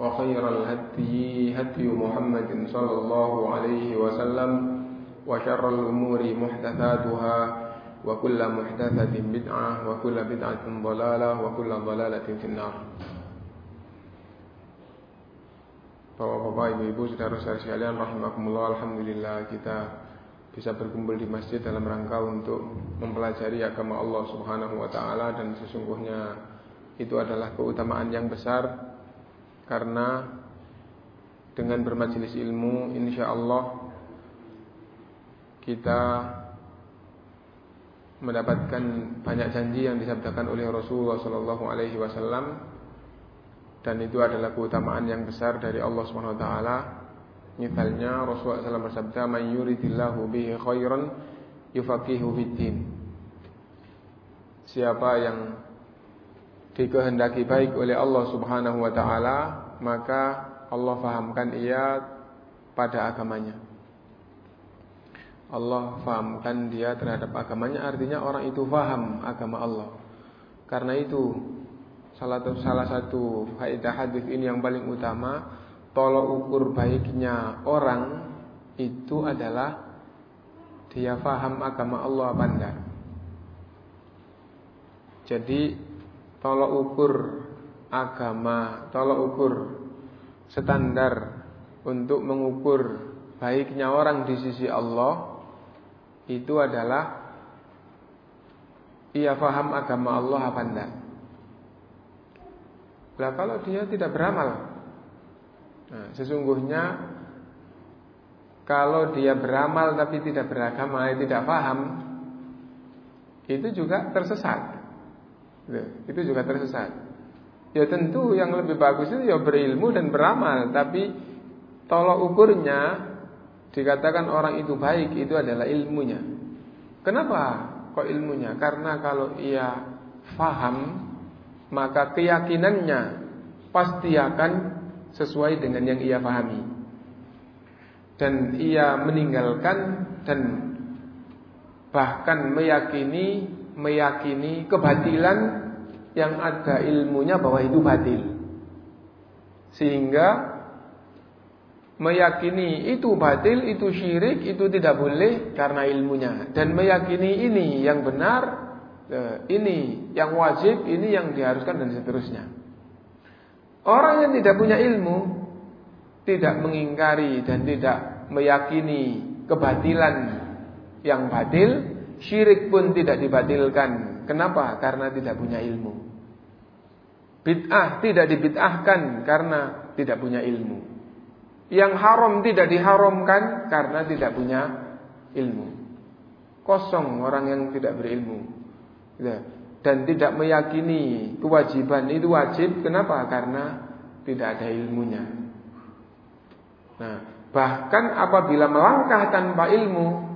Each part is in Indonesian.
وخير الهدي هدي محمد صلى الله عليه وسلم وشر الأمور محدثاتها وكل محدثة بدعة وكل بدعة ضلالة وكل ضلالة في النار Bapak-bapak, ibu-ibu, saudara-saudara sekalian, rahimakumullah, alhamdulillah kita bisa berkumpul di masjid dalam rangka untuk mempelajari agama Allah Subhanahu wa taala dan sesungguhnya itu adalah keutamaan yang besar karena dengan bermajelis ilmu insya Allah kita mendapatkan banyak janji yang disabdakan oleh Rasulullah Wasallam dan itu adalah keutamaan yang besar dari Allah Taala. Misalnya Rasulullah SAW bersabda, "Man yuridillahu bihi khairan yufaqihu fiddin." Siapa yang dikehendaki baik oleh Allah Subhanahu wa taala, maka Allah fahamkan ia pada agamanya. Allah fahamkan dia terhadap agamanya artinya orang itu faham agama Allah. Karena itu salah satu salah satu faedah hadis ini yang paling utama, tolok ukur baiknya orang itu adalah dia faham agama Allah apa enggak. Jadi tolok ukur agama, tolok ukur standar untuk mengukur baiknya orang di sisi Allah itu adalah ia faham agama Allah apa enggak. Lah kalau dia tidak beramal, nah, sesungguhnya kalau dia beramal tapi tidak beragama, tidak paham, itu juga tersesat. Itu juga tersesat. Ya tentu yang lebih bagus itu ya berilmu dan beramal, tapi tolok ukurnya dikatakan orang itu baik itu adalah ilmunya. Kenapa kok ilmunya? Karena kalau ia faham maka keyakinannya pasti akan sesuai dengan yang ia pahami. Dan ia meninggalkan dan bahkan meyakini meyakini kebatilan yang ada ilmunya bahwa itu batil. Sehingga meyakini itu batil, itu syirik, itu tidak boleh karena ilmunya dan meyakini ini yang benar ini yang wajib, ini yang diharuskan dan seterusnya. Orang yang tidak punya ilmu tidak mengingkari dan tidak meyakini kebatilan yang batil, syirik pun tidak dibatilkan. Kenapa? Karena tidak punya ilmu. Bid'ah tidak dibid'ahkan karena tidak punya ilmu. Yang haram tidak diharamkan karena tidak punya ilmu. Kosong orang yang tidak berilmu. Ya. Dan tidak meyakini kewajiban itu wajib. Kenapa? Karena tidak ada ilmunya. Nah, bahkan apabila melangkah tanpa ilmu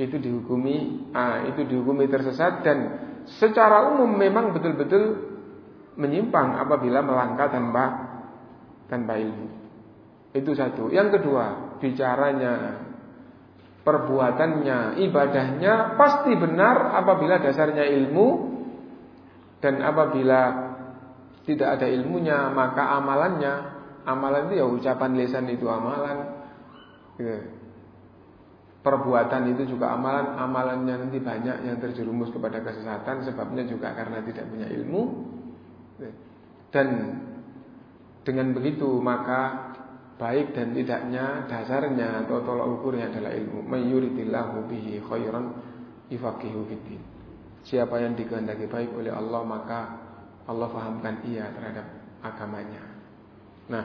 itu dihukumi ah, itu dihukumi tersesat dan secara umum memang betul-betul menyimpang apabila melangkah tanpa tanpa ilmu. Itu satu. Yang kedua, bicaranya perbuatannya, ibadahnya pasti benar apabila dasarnya ilmu dan apabila tidak ada ilmunya maka amalannya amalan itu ya ucapan lisan itu amalan gitu. Perbuatan itu juga amalan amalannya nanti banyak yang terjerumus kepada kesesatan sebabnya juga karena tidak punya ilmu dan dengan begitu maka baik dan tidaknya dasarnya atau tolak ukurnya adalah ilmu. Mayyuridillahu bihi khairan yufaqihu fiddin. Siapa yang dikehendaki baik oleh Allah maka Allah fahamkan ia terhadap agamanya. Nah,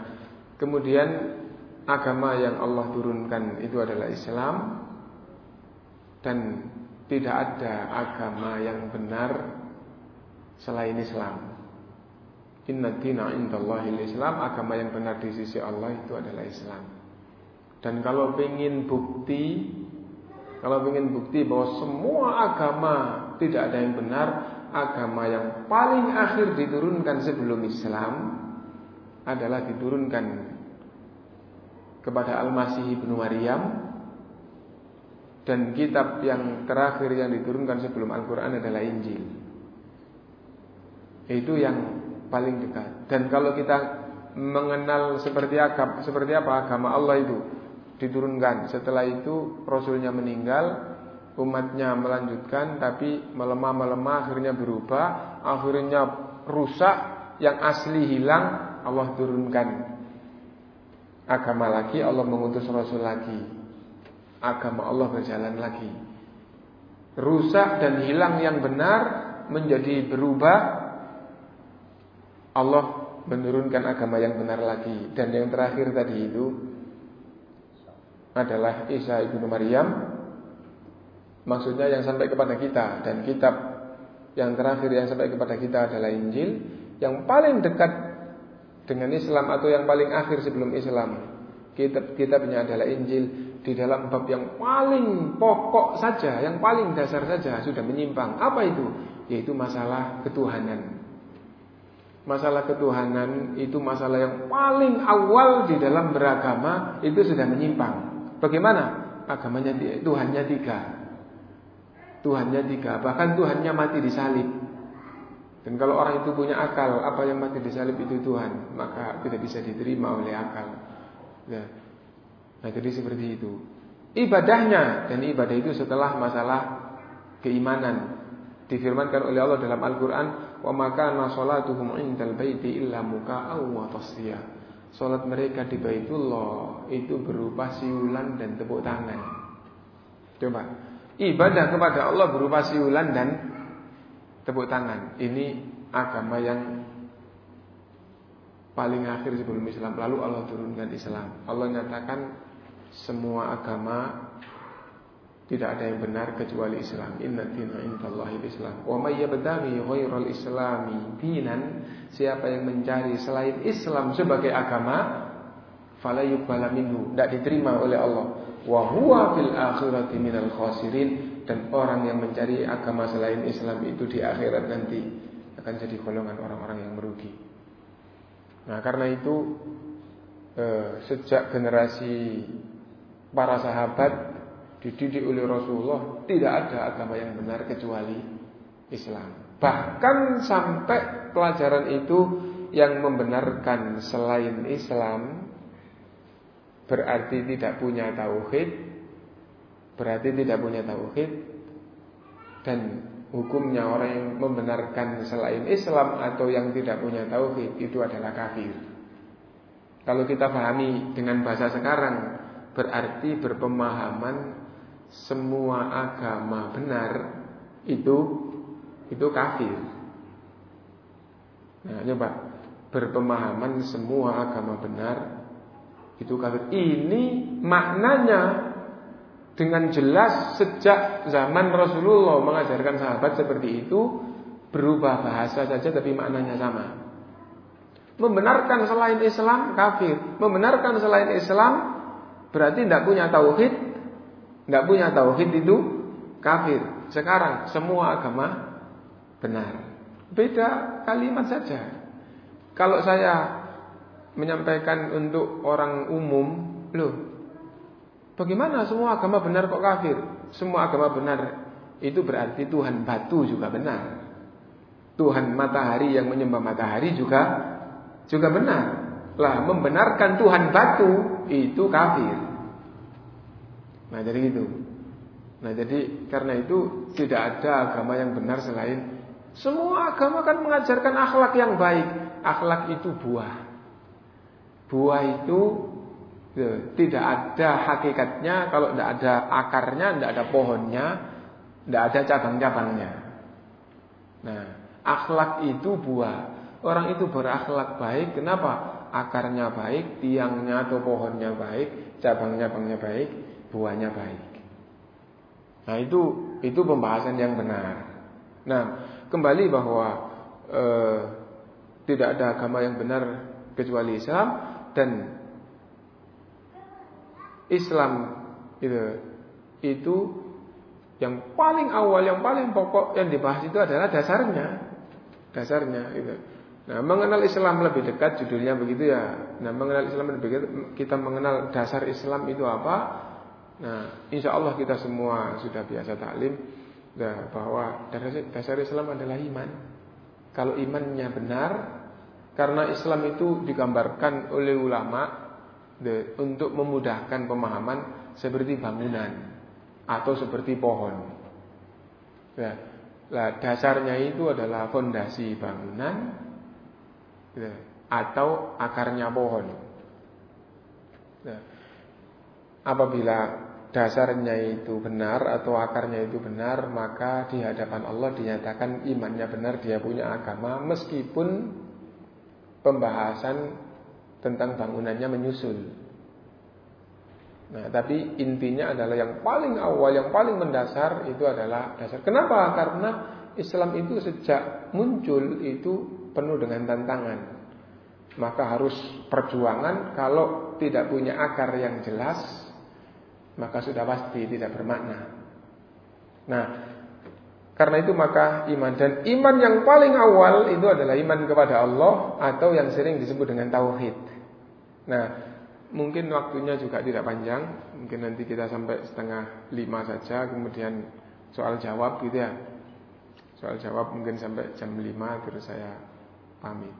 kemudian agama yang Allah turunkan itu adalah Islam dan tidak ada agama yang benar selain Islam. Inna dina indallahi Islam Agama yang benar di sisi Allah itu adalah Islam Dan kalau ingin bukti Kalau ingin bukti bahwa semua agama Tidak ada yang benar Agama yang paling akhir diturunkan sebelum Islam Adalah diturunkan Kepada Al-Masih ibnu Maryam Dan kitab yang terakhir yang diturunkan sebelum Al-Quran adalah Injil Itu yang paling dekat. Dan kalau kita mengenal seperti agama, seperti apa agama Allah itu diturunkan. Setelah itu Rasulnya meninggal, umatnya melanjutkan, tapi melemah-melemah akhirnya berubah, akhirnya rusak, yang asli hilang, Allah turunkan agama lagi, Allah mengutus Rasul lagi, agama Allah berjalan lagi. Rusak dan hilang yang benar menjadi berubah. Allah menurunkan agama yang benar lagi. Dan yang terakhir tadi itu adalah Isa ibnu Maryam. Maksudnya yang sampai kepada kita. Dan kitab yang terakhir yang sampai kepada kita adalah Injil. Yang paling dekat dengan Islam atau yang paling akhir sebelum Islam kitab kitabnya adalah Injil di dalam bab yang paling pokok saja yang paling dasar saja sudah menyimpang apa itu yaitu masalah ketuhanan masalah ketuhanan itu masalah yang paling awal di dalam beragama itu sudah menyimpang. Bagaimana? Agamanya Tuhannya tiga. Tuhannya tiga. Bahkan Tuhannya mati di salib. Dan kalau orang itu punya akal, apa yang mati di salib itu Tuhan, maka tidak bisa diterima oleh akal. Ya. Nah, jadi seperti itu. Ibadahnya dan ibadah itu setelah masalah keimanan difirmankan oleh Allah dalam Al-Qur'an wa makana salatuhum indal baiti illa muka'aw wa tasdiya. Salat mereka di Baitullah itu berupa siulan dan tepuk tangan. Coba. Ibadah kepada Allah berupa siulan dan tepuk tangan. Ini agama yang paling akhir sebelum Islam. Lalu Allah turunkan Islam. Allah nyatakan semua agama tidak ada yang benar kecuali Islam. Inna dina indallahi Islam. Wa may yabtaghi ghairal islami dinan, siapa yang mencari selain Islam sebagai agama, fala yuqbala tidak diterima oleh Allah. Wa huwa fil akhirati minal khasirin dan orang yang mencari agama selain Islam itu di akhirat nanti akan jadi golongan orang-orang yang merugi. Nah, karena itu eh, sejak generasi para sahabat dididik oleh Rasulullah tidak ada agama yang benar kecuali Islam. Bahkan sampai pelajaran itu yang membenarkan selain Islam berarti tidak punya tauhid, berarti tidak punya tauhid dan hukumnya orang yang membenarkan selain Islam atau yang tidak punya tauhid itu adalah kafir. Kalau kita pahami dengan bahasa sekarang berarti berpemahaman semua agama benar itu itu kafir. Nah, coba berpemahaman semua agama benar itu kafir. Ini maknanya dengan jelas sejak zaman Rasulullah mengajarkan sahabat seperti itu berubah bahasa saja tapi maknanya sama. Membenarkan selain Islam kafir, membenarkan selain Islam berarti tidak punya tauhid, nggak punya tauhid itu kafir. Sekarang semua agama benar. Beda kalimat saja. Kalau saya menyampaikan untuk orang umum, loh, Bagaimana semua agama benar kok kafir? Semua agama benar itu berarti Tuhan batu juga benar. Tuhan matahari yang menyembah matahari juga juga benar. Lah membenarkan Tuhan batu itu kafir. Nah jadi itu. Nah jadi karena itu tidak ada agama yang benar selain semua agama kan mengajarkan akhlak yang baik. Akhlak itu buah. Buah itu tidak ada hakikatnya kalau tidak ada akarnya, tidak ada pohonnya, tidak ada cabang-cabangnya. Nah, akhlak itu buah. Orang itu berakhlak baik, kenapa? Akarnya baik, tiangnya atau pohonnya baik, cabang-cabangnya baik, buahnya baik. Nah, itu itu pembahasan yang benar. Nah, kembali bahwa eh, tidak ada agama yang benar kecuali Islam dan Islam itu itu yang paling awal, yang paling pokok yang dibahas itu adalah dasarnya. Dasarnya itu. Nah, mengenal Islam lebih dekat judulnya begitu ya. Nah, mengenal Islam lebih dekat kita mengenal dasar Islam itu apa? Nah, insya Allah kita semua sudah biasa taklim nah, bahwa dasar, Islam adalah iman. Kalau imannya benar, karena Islam itu digambarkan oleh ulama untuk memudahkan pemahaman seperti bangunan atau seperti pohon. Lah dasarnya itu adalah fondasi bangunan ya, atau akarnya pohon. Ya, apabila dasarnya itu benar atau akarnya itu benar, maka di hadapan Allah dinyatakan imannya benar, dia punya agama meskipun pembahasan tentang bangunannya menyusul. Nah, tapi intinya adalah yang paling awal, yang paling mendasar itu adalah dasar. Kenapa? Karena Islam itu sejak muncul itu penuh dengan tantangan. Maka harus perjuangan kalau tidak punya akar yang jelas, maka sudah pasti tidak bermakna. Nah, karena itu maka iman dan iman yang paling awal itu adalah iman kepada Allah atau yang sering disebut dengan tauhid. Nah, Mungkin waktunya juga tidak panjang Mungkin nanti kita sampai setengah lima saja Kemudian soal jawab gitu ya Soal jawab mungkin sampai jam lima Terus saya pamit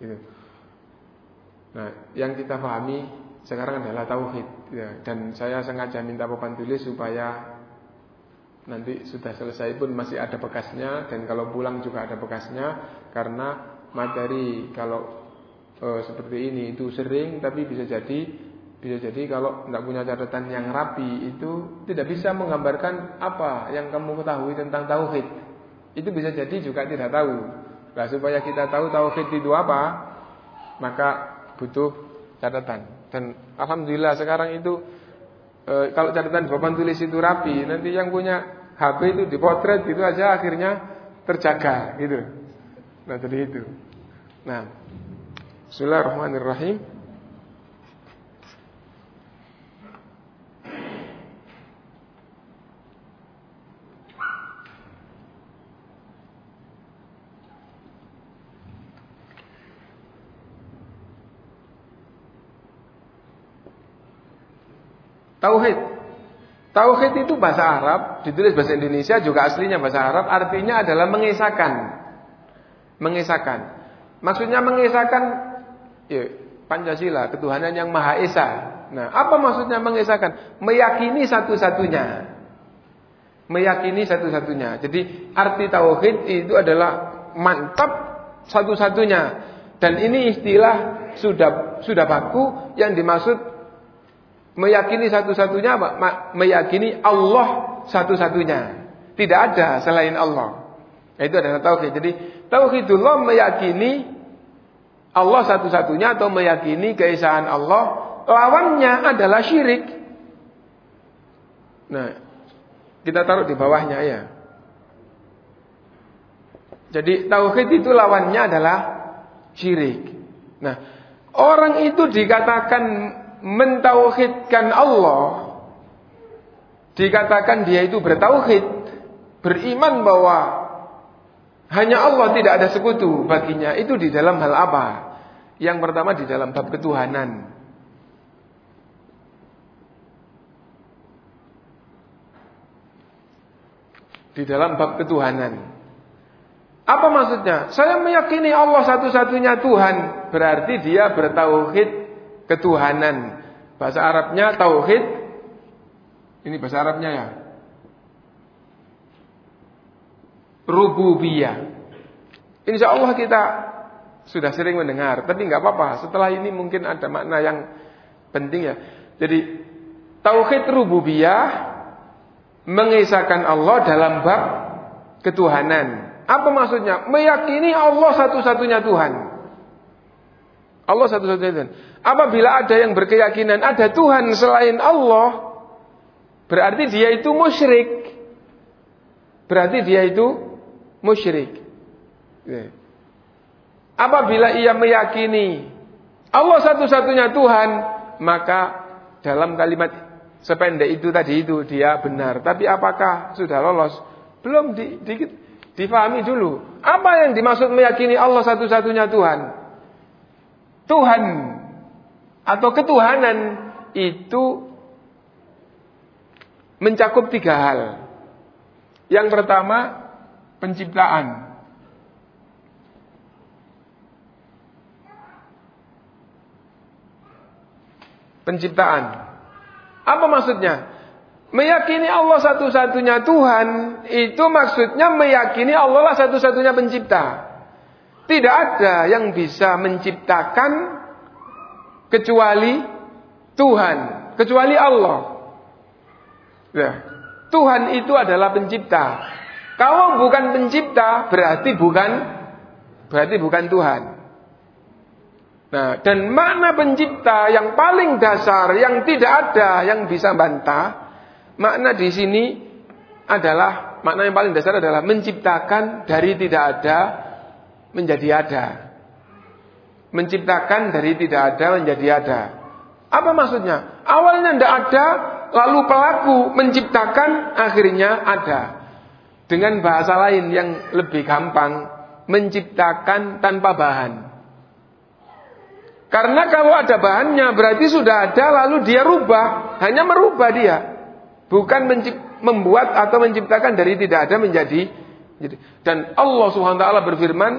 gitu. Nah yang kita pahami sekarang adalah tauhid ya. Dan saya sengaja minta papan tulis supaya Nanti sudah selesai pun masih ada bekasnya Dan kalau pulang juga ada bekasnya Karena materi kalau e, seperti ini itu sering tapi bisa jadi bisa jadi kalau tidak punya catatan yang rapi itu tidak bisa menggambarkan apa yang kamu ketahui tentang tauhid. Itu bisa jadi juga tidak tahu. Nah, supaya kita tahu tauhid itu apa, maka butuh catatan. Dan alhamdulillah sekarang itu e, kalau catatan papan tulis itu rapi, nanti yang punya HP itu dipotret gitu aja akhirnya terjaga gitu. Nah, jadi itu. Nah, Bismillahirrahmanirrahim. Tauhid. Tauhid itu bahasa Arab, ditulis bahasa Indonesia juga aslinya bahasa Arab, artinya adalah mengisahkan. Mengisahkan. Maksudnya mengisahkan ya, Pancasila, ketuhanan yang Maha Esa. Nah, apa maksudnya mengesahkan? Meyakini satu-satunya. Meyakini satu-satunya. Jadi arti tauhid itu adalah mantap satu-satunya. Dan ini istilah sudah sudah baku yang dimaksud meyakini satu-satunya meyakini Allah satu-satunya. Tidak ada selain Allah. Itu adalah tauhid. Jadi tauhidullah meyakini Allah satu-satunya atau meyakini keesaan Allah, lawannya adalah syirik. Nah, kita taruh di bawahnya ya. Jadi tauhid itu lawannya adalah syirik. Nah, orang itu dikatakan mentauhidkan Allah dikatakan dia itu bertauhid, beriman bahwa hanya Allah tidak ada sekutu baginya. Itu di dalam hal apa? Yang pertama di dalam bab ketuhanan. Di dalam bab ketuhanan. Apa maksudnya? Saya meyakini Allah satu-satunya Tuhan, berarti dia bertauhid ketuhanan. Bahasa Arabnya tauhid. Ini bahasa Arabnya ya. Rububiyah. Insya Allah kita sudah sering mendengar, tapi nggak apa-apa. Setelah ini mungkin ada makna yang penting ya. Jadi tauhid rububiyah mengisahkan Allah dalam bab ketuhanan. Apa maksudnya? Meyakini Allah satu-satunya Tuhan. Allah satu-satunya Tuhan. Apabila ada yang berkeyakinan ada Tuhan selain Allah, berarti dia itu musyrik. Berarti dia itu musyrik. Ya. Apabila ia meyakini Allah satu-satunya Tuhan, maka dalam kalimat sependek itu tadi itu dia benar. Tapi apakah sudah lolos? Belum di, di, Difahami dulu. Apa yang dimaksud meyakini Allah satu-satunya Tuhan? Tuhan atau ketuhanan itu mencakup tiga hal. Yang pertama, penciptaan. Penciptaan. Apa maksudnya? Meyakini Allah satu-satunya Tuhan itu maksudnya meyakini Allah lah satu-satunya pencipta. Tidak ada yang bisa menciptakan kecuali Tuhan, kecuali Allah. Ya. Tuhan itu adalah pencipta. Kalau bukan pencipta berarti bukan berarti bukan Tuhan. Nah, dan makna pencipta yang paling dasar yang tidak ada yang bisa bantah Makna di sini adalah makna yang paling dasar adalah menciptakan dari tidak ada menjadi ada. Menciptakan dari tidak ada menjadi ada. Apa maksudnya? Awalnya tidak ada, lalu pelaku menciptakan akhirnya ada. Dengan bahasa lain yang lebih gampang, menciptakan tanpa bahan. Karena kalau ada bahannya berarti sudah ada lalu dia rubah, hanya merubah dia. Bukan membuat atau menciptakan dari tidak ada menjadi dan Allah Subhanahu wa taala berfirman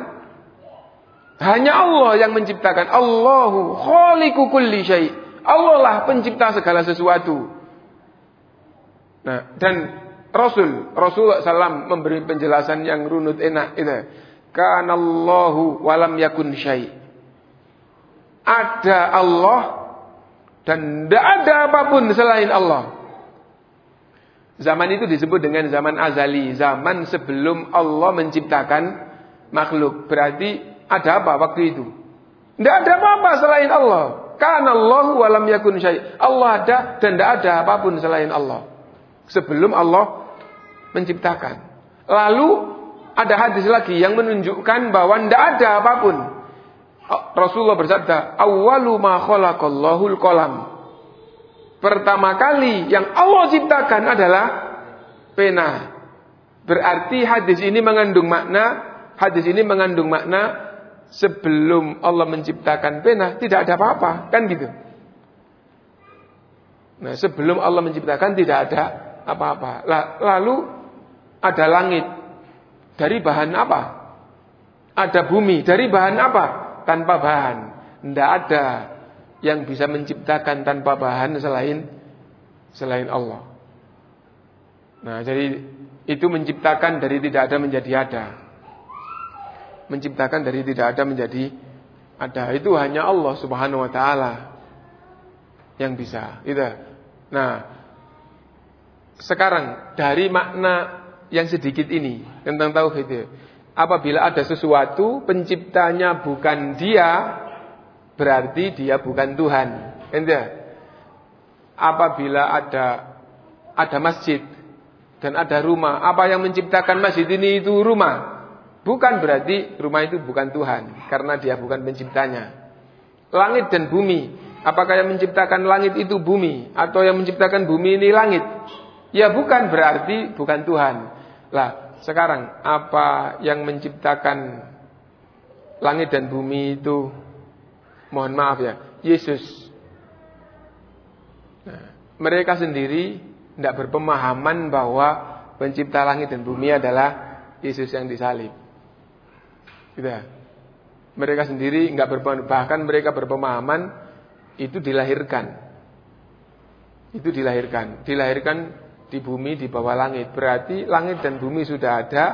hanya Allah yang menciptakan. Allahu khaliqu kulli syai. Allah lah pencipta segala sesuatu. Nah, dan Rasul Rasulullah SAW memberi penjelasan yang runut enak itu. Kanallahu walam yakun syai. Ada Allah dan tidak ada apa pun selain Allah. Zaman itu disebut dengan zaman azali, zaman sebelum Allah menciptakan makhluk. Berarti ada apa waktu itu? Tidak ada apa-apa selain Allah. Karena Allah walam yakun syai. Allah ada dan tidak ada apa pun selain Allah. Sebelum Allah menciptakan. Lalu ada hadis lagi yang menunjukkan bahwa tidak ada apa pun. Rasulullah bersabda, "Awwalu ma khalaqallahu al-qalam." pertama kali yang Allah ciptakan adalah pena. Berarti hadis ini mengandung makna, hadis ini mengandung makna sebelum Allah menciptakan pena tidak ada apa-apa, kan gitu. Nah, sebelum Allah menciptakan tidak ada apa-apa. Lalu ada langit dari bahan apa? Ada bumi dari bahan apa? Tanpa bahan. Tidak ada yang bisa menciptakan tanpa bahan selain selain Allah. Nah, jadi itu menciptakan dari tidak ada menjadi ada. Menciptakan dari tidak ada menjadi ada. Itu hanya Allah Subhanahu wa taala yang bisa. Itu. Nah, sekarang dari makna yang sedikit ini tentang tauhid apabila ada sesuatu penciptanya bukan dia berarti dia bukan Tuhan. Ente? Apabila ada ada masjid dan ada rumah, apa yang menciptakan masjid ini itu rumah? Bukan berarti rumah itu bukan Tuhan karena dia bukan penciptanya. Langit dan bumi, apakah yang menciptakan langit itu bumi atau yang menciptakan bumi ini langit? Ya bukan berarti bukan Tuhan. Lah, sekarang apa yang menciptakan langit dan bumi itu mohon maaf ya, Yesus. Nah, mereka sendiri tidak berpemahaman bahwa pencipta langit dan bumi adalah Yesus yang disalib. Gitu ya. Mereka sendiri nggak bahkan mereka berpemahaman itu dilahirkan. Itu dilahirkan, dilahirkan di bumi di bawah langit. Berarti langit dan bumi sudah ada,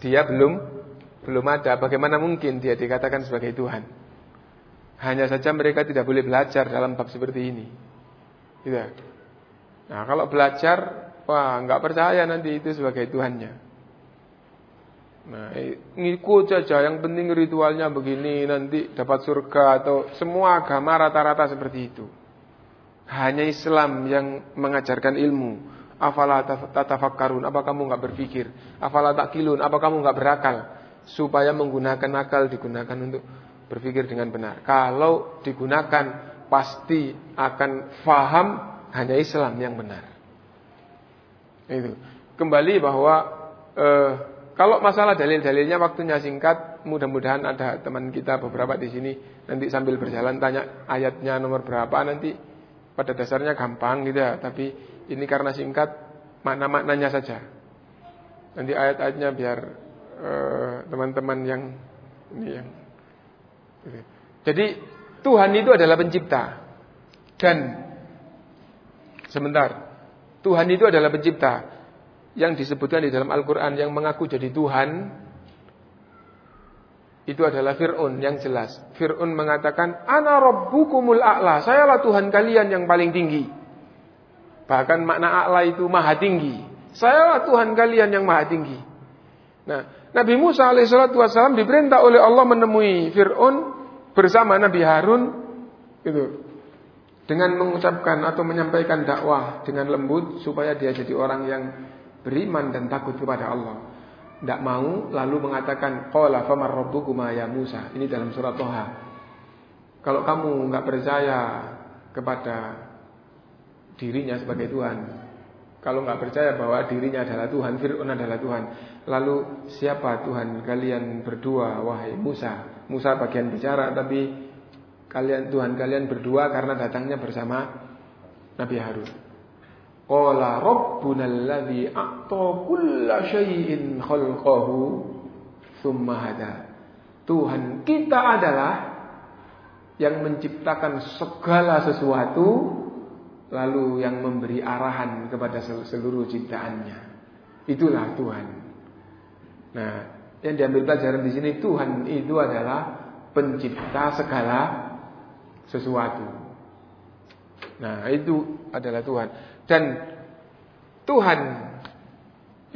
dia belum belum ada. Bagaimana mungkin dia dikatakan sebagai Tuhan? Hanya saja mereka tidak boleh belajar dalam bab seperti ini. Gitu. Nah, kalau belajar, wah nggak percaya nanti itu sebagai Tuhannya. Nah, ngikut saja yang penting ritualnya begini nanti dapat surga atau semua agama rata-rata seperti itu. Hanya Islam yang mengajarkan ilmu. Afala tatafakkarun, apa kamu nggak berpikir? Afala takilun, apa kamu nggak berakal? Supaya menggunakan akal digunakan untuk berpikir dengan benar. Kalau digunakan pasti akan faham hanya Islam yang benar. Itu. Kembali bahwa eh, kalau masalah dalil-dalilnya waktunya singkat, mudah-mudahan ada teman kita beberapa di sini nanti sambil berjalan tanya ayatnya nomor berapa nanti pada dasarnya gampang gitu ya, tapi ini karena singkat makna-maknanya saja. Nanti ayat-ayatnya biar eh, teman-teman uh, yang ini yang gitu. Jadi Tuhan itu adalah pencipta dan sebentar Tuhan itu adalah pencipta yang disebutkan di dalam Al-Quran yang mengaku jadi Tuhan itu adalah Fir'un yang jelas. Fir'un mengatakan, Ana Rabbukumul A'la, sayalah Tuhan kalian yang paling tinggi. Bahkan makna A'la itu maha tinggi. Sayalah Tuhan kalian yang maha tinggi. Nah, Nabi Musa alaihissalam diperintah oleh Allah menemui Fir'un bersama Nabi Harun itu dengan mengucapkan atau menyampaikan dakwah dengan lembut supaya dia jadi orang yang beriman dan takut kepada Allah. Tidak mau lalu mengatakan qala famar rabbukuma ya Musa. Ini dalam surat Toha. Kalau kamu nggak percaya kepada dirinya sebagai Tuhan, kalau nggak percaya bahwa dirinya adalah Tuhan, Fir'aun adalah Tuhan, lalu siapa Tuhan kalian berdua, wahai Musa? Musa bagian bicara, tapi kalian Tuhan kalian berdua karena datangnya bersama Nabi Harun. Qala rabbuna alladhi a'ta kulla syai'in khalqahu thumma hada. Tuhan kita adalah yang menciptakan segala sesuatu lalu yang memberi arahan kepada seluruh ciptaannya. Itulah Tuhan. Nah, yang diambil pelajaran di sini Tuhan itu adalah pencipta segala sesuatu. Nah, itu adalah Tuhan. Dan Tuhan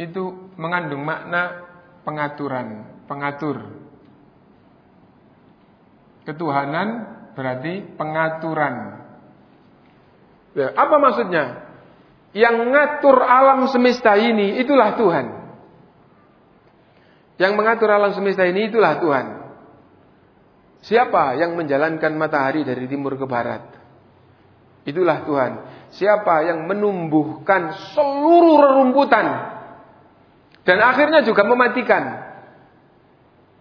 itu mengandung makna pengaturan, pengatur. Ketuhanan berarti pengaturan. Ya, apa maksudnya? Yang ngatur alam semesta ini itulah Tuhan. Yang mengatur alam semesta ini itulah Tuhan. Siapa yang menjalankan matahari dari timur ke barat? Itulah Tuhan. Siapa yang menumbuhkan seluruh rerumputan dan akhirnya juga mematikan.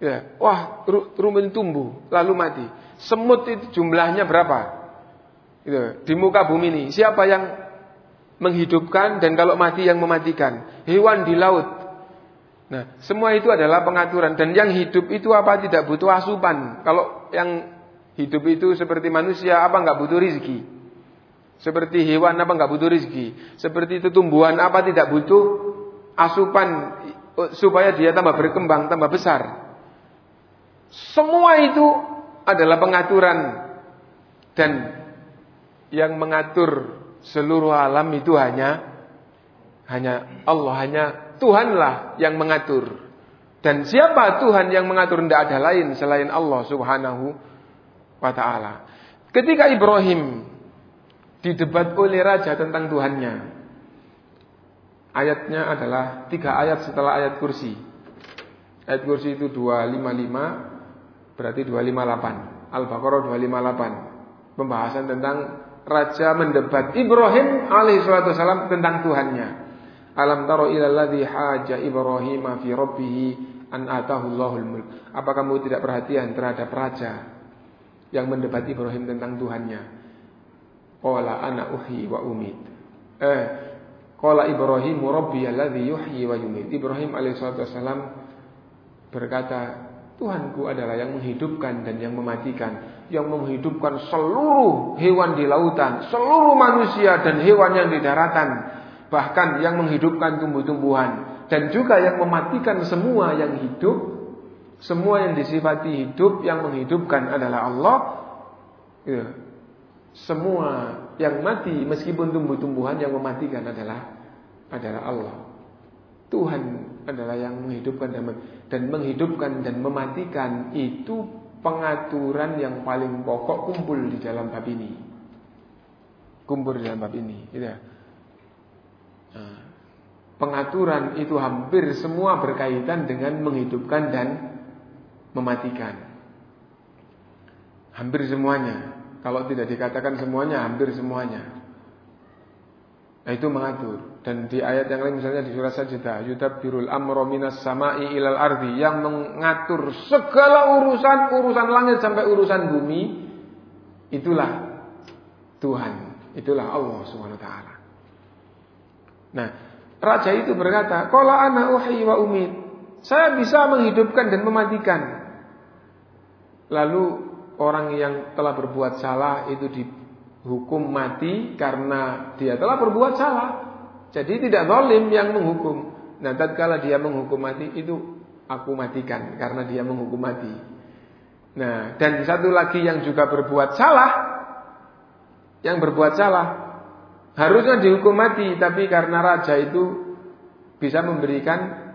Ya, wah, rumput tumbuh lalu mati. Semut itu jumlahnya berapa? Itu, di muka bumi ini. Siapa yang menghidupkan dan kalau mati yang mematikan? Hewan di laut. Nah, semua itu adalah pengaturan dan yang hidup itu apa tidak butuh asupan. Kalau yang hidup itu seperti manusia apa nggak butuh rizki? Seperti hewan apa nggak butuh rezeki? Seperti itu tumbuhan apa tidak butuh asupan supaya dia tambah berkembang, tambah besar? Semua itu adalah pengaturan dan yang mengatur seluruh alam itu hanya hanya Allah, hanya Tuhanlah yang mengatur. Dan siapa Tuhan yang mengatur? Tidak ada lain selain Allah Subhanahu wa taala. Ketika Ibrahim didebat oleh raja tentang Tuhannya. Ayatnya adalah tiga ayat setelah ayat kursi. Ayat kursi itu 255 berarti 258. Al-Baqarah 258. Pembahasan tentang raja mendebat Ibrahim alaihissalam tentang Tuhannya. Alam taro ila alladhi haja Ibrahim fi rabbih an mulk. Apa kamu tidak perhatian terhadap raja yang mendebat Ibrahim tentang Tuhannya? Qala ana uhi wa umit. Eh, Qala Ibrahim Rabbi alladhi yuhyi wa yumit. Ibrahim alaihissalam berkata, Tuhanku adalah yang menghidupkan dan yang mematikan, yang menghidupkan seluruh hewan di lautan, seluruh manusia dan hewan yang di daratan, bahkan yang menghidupkan tumbuh-tumbuhan dan juga yang mematikan semua yang hidup, semua yang disifati hidup yang menghidupkan adalah Allah. Semua yang mati meskipun tumbuh-tumbuhan yang mematikan adalah adalah Allah. Tuhan adalah yang menghidupkan dan, dan menghidupkan dan mematikan itu pengaturan yang paling pokok kumpul di dalam bab ini. Kumpul di dalam bab ini, gitu ya. Nah, pengaturan itu hampir semua berkaitan dengan menghidupkan dan mematikan. Hampir semuanya. Kalau tidak dikatakan semuanya, hampir semuanya. Nah itu mengatur. Dan di ayat yang lain misalnya di surat Sajdah, yutabbirul amro minas sama'i ilal ardi yang mengatur segala urusan urusan langit sampai urusan bumi itulah Tuhan, itulah Allah Subhanahu taala. Nah, raja itu berkata, "Qala ana uhyi wa umit." Saya bisa menghidupkan dan mematikan. Lalu orang yang telah berbuat salah itu di hukum mati karena dia telah berbuat salah. Jadi tidak zalim yang menghukum. Nah, tatkala dia menghukum mati itu aku matikan karena dia menghukum mati. Nah, dan satu lagi yang juga berbuat salah yang berbuat salah harusnya dihukum mati tapi karena raja itu bisa memberikan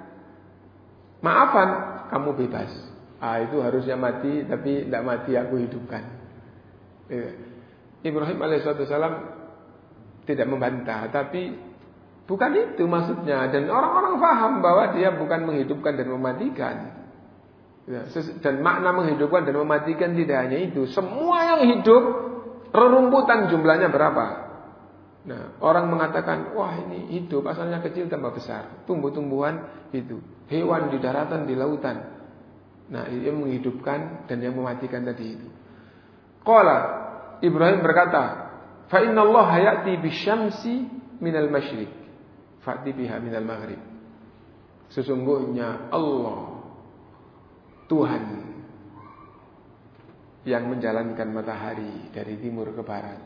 maafan kamu bebas. Ah itu harusnya mati tapi tidak mati aku hidupkan. Ya. Ibrahim alaihissalam tidak membantah, tapi bukan itu maksudnya. Dan orang-orang paham bahwa dia bukan menghidupkan dan mematikan. Ya, dan makna menghidupkan dan mematikan tidak hanya itu. Semua yang hidup, rerumputan jumlahnya berapa? Nah, orang mengatakan, wah ini hidup asalnya kecil tambah besar. Tumbuh-tumbuhan itu. Hewan di daratan, di lautan. Nah, ini menghidupkan dan yang mematikan tadi itu. Qala Ibrahim berkata, "Fa inna Allah ya'ti bisyamsi minal masyriq, fa'ti biha minal maghrib." Sesungguhnya Allah Tuhan yang menjalankan matahari dari timur ke barat.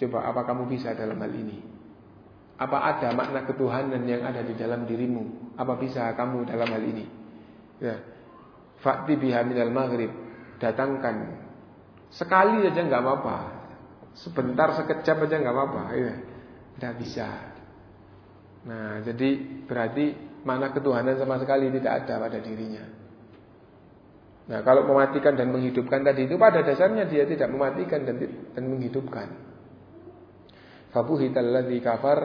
Coba apa kamu bisa dalam hal ini? Apa ada makna ketuhanan yang ada di dalam dirimu? Apa bisa kamu dalam hal ini? Ya. Fa'ti biha minal maghrib. Datangkan Sekali aja nggak apa-apa. Sebentar sekejap aja nggak apa-apa. Ya. Bisa. Nah, jadi berarti mana ketuhanan sama sekali tidak ada pada dirinya. Nah, kalau mematikan dan menghidupkan tadi itu pada dasarnya dia tidak mematikan dan, dan menghidupkan. Fabuhitalladzi kafar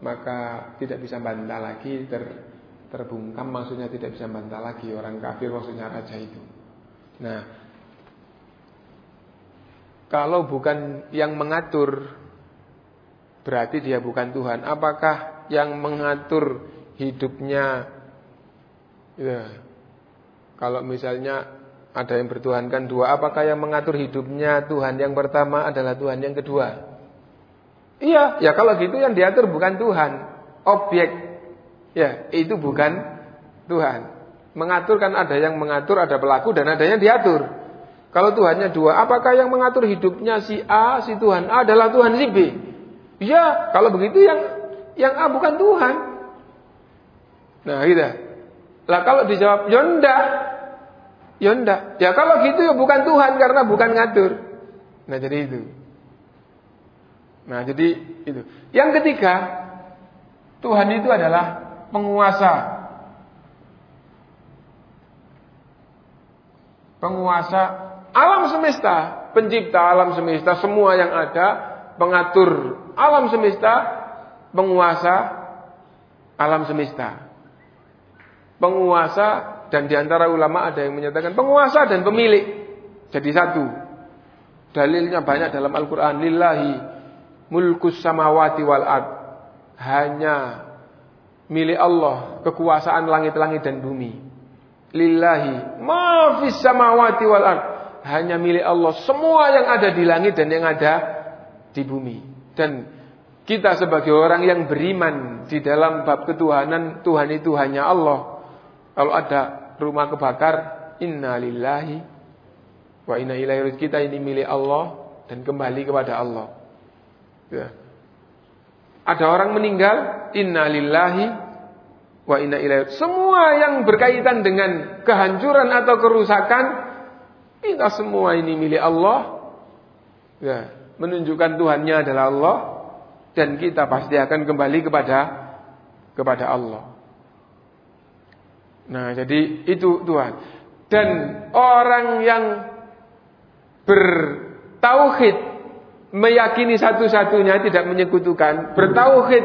maka tidak bisa bantah lagi ter, terbungkam maksudnya tidak bisa bantah lagi orang kafir maksudnya raja itu. Nah, kalau bukan yang mengatur berarti dia bukan Tuhan. Apakah yang mengatur hidupnya ya, kalau misalnya ada yang bertuhankan dua, apakah yang mengatur hidupnya Tuhan yang pertama adalah Tuhan yang kedua? Iya, ya kalau gitu yang diatur bukan Tuhan, objek. Ya, itu bukan Tuhan. Mengatur kan ada yang mengatur, ada pelaku dan ada yang diatur. Kalau Tuhannya dua, apakah yang mengatur hidupnya si A, si Tuhan A adalah Tuhan si B? Ya, kalau begitu yang yang A bukan Tuhan. Nah, gitu. Lah kalau dijawab yonda, ya yonda. Ya, ya kalau gitu ya bukan Tuhan karena bukan ngatur. Nah, jadi itu. Nah, jadi itu. Yang ketiga, Tuhan itu adalah penguasa. Penguasa alam semesta, pencipta alam semesta, semua yang ada, pengatur alam semesta, penguasa alam semesta. Penguasa dan di antara ulama ada yang menyatakan penguasa dan pemilik jadi satu. Dalilnya banyak dalam Al-Quran. Lillahi mulkus samawati wal ard. Hanya milik Allah kekuasaan langit-langit dan bumi. Lillahi ma fis samawati wal ard hanya milik Allah semua yang ada di langit dan yang ada di bumi. Dan kita sebagai orang yang beriman di dalam bab ketuhanan Tuhan itu hanya Allah. Kalau ada rumah kebakar, inna lillahi wa inna ilaihi kita ini milik Allah dan kembali kepada Allah. Ya. Ada orang meninggal, inna lillahi wa inna ilaihi Semua yang berkaitan dengan kehancuran atau kerusakan, kita semua ini milik Allah. Ya, menunjukkan Tuhannya adalah Allah dan kita pasti akan kembali kepada kepada Allah. Nah, jadi itu Tuhan. Dan orang yang bertauhid meyakini satu-satunya tidak menyekutukan, bertauhid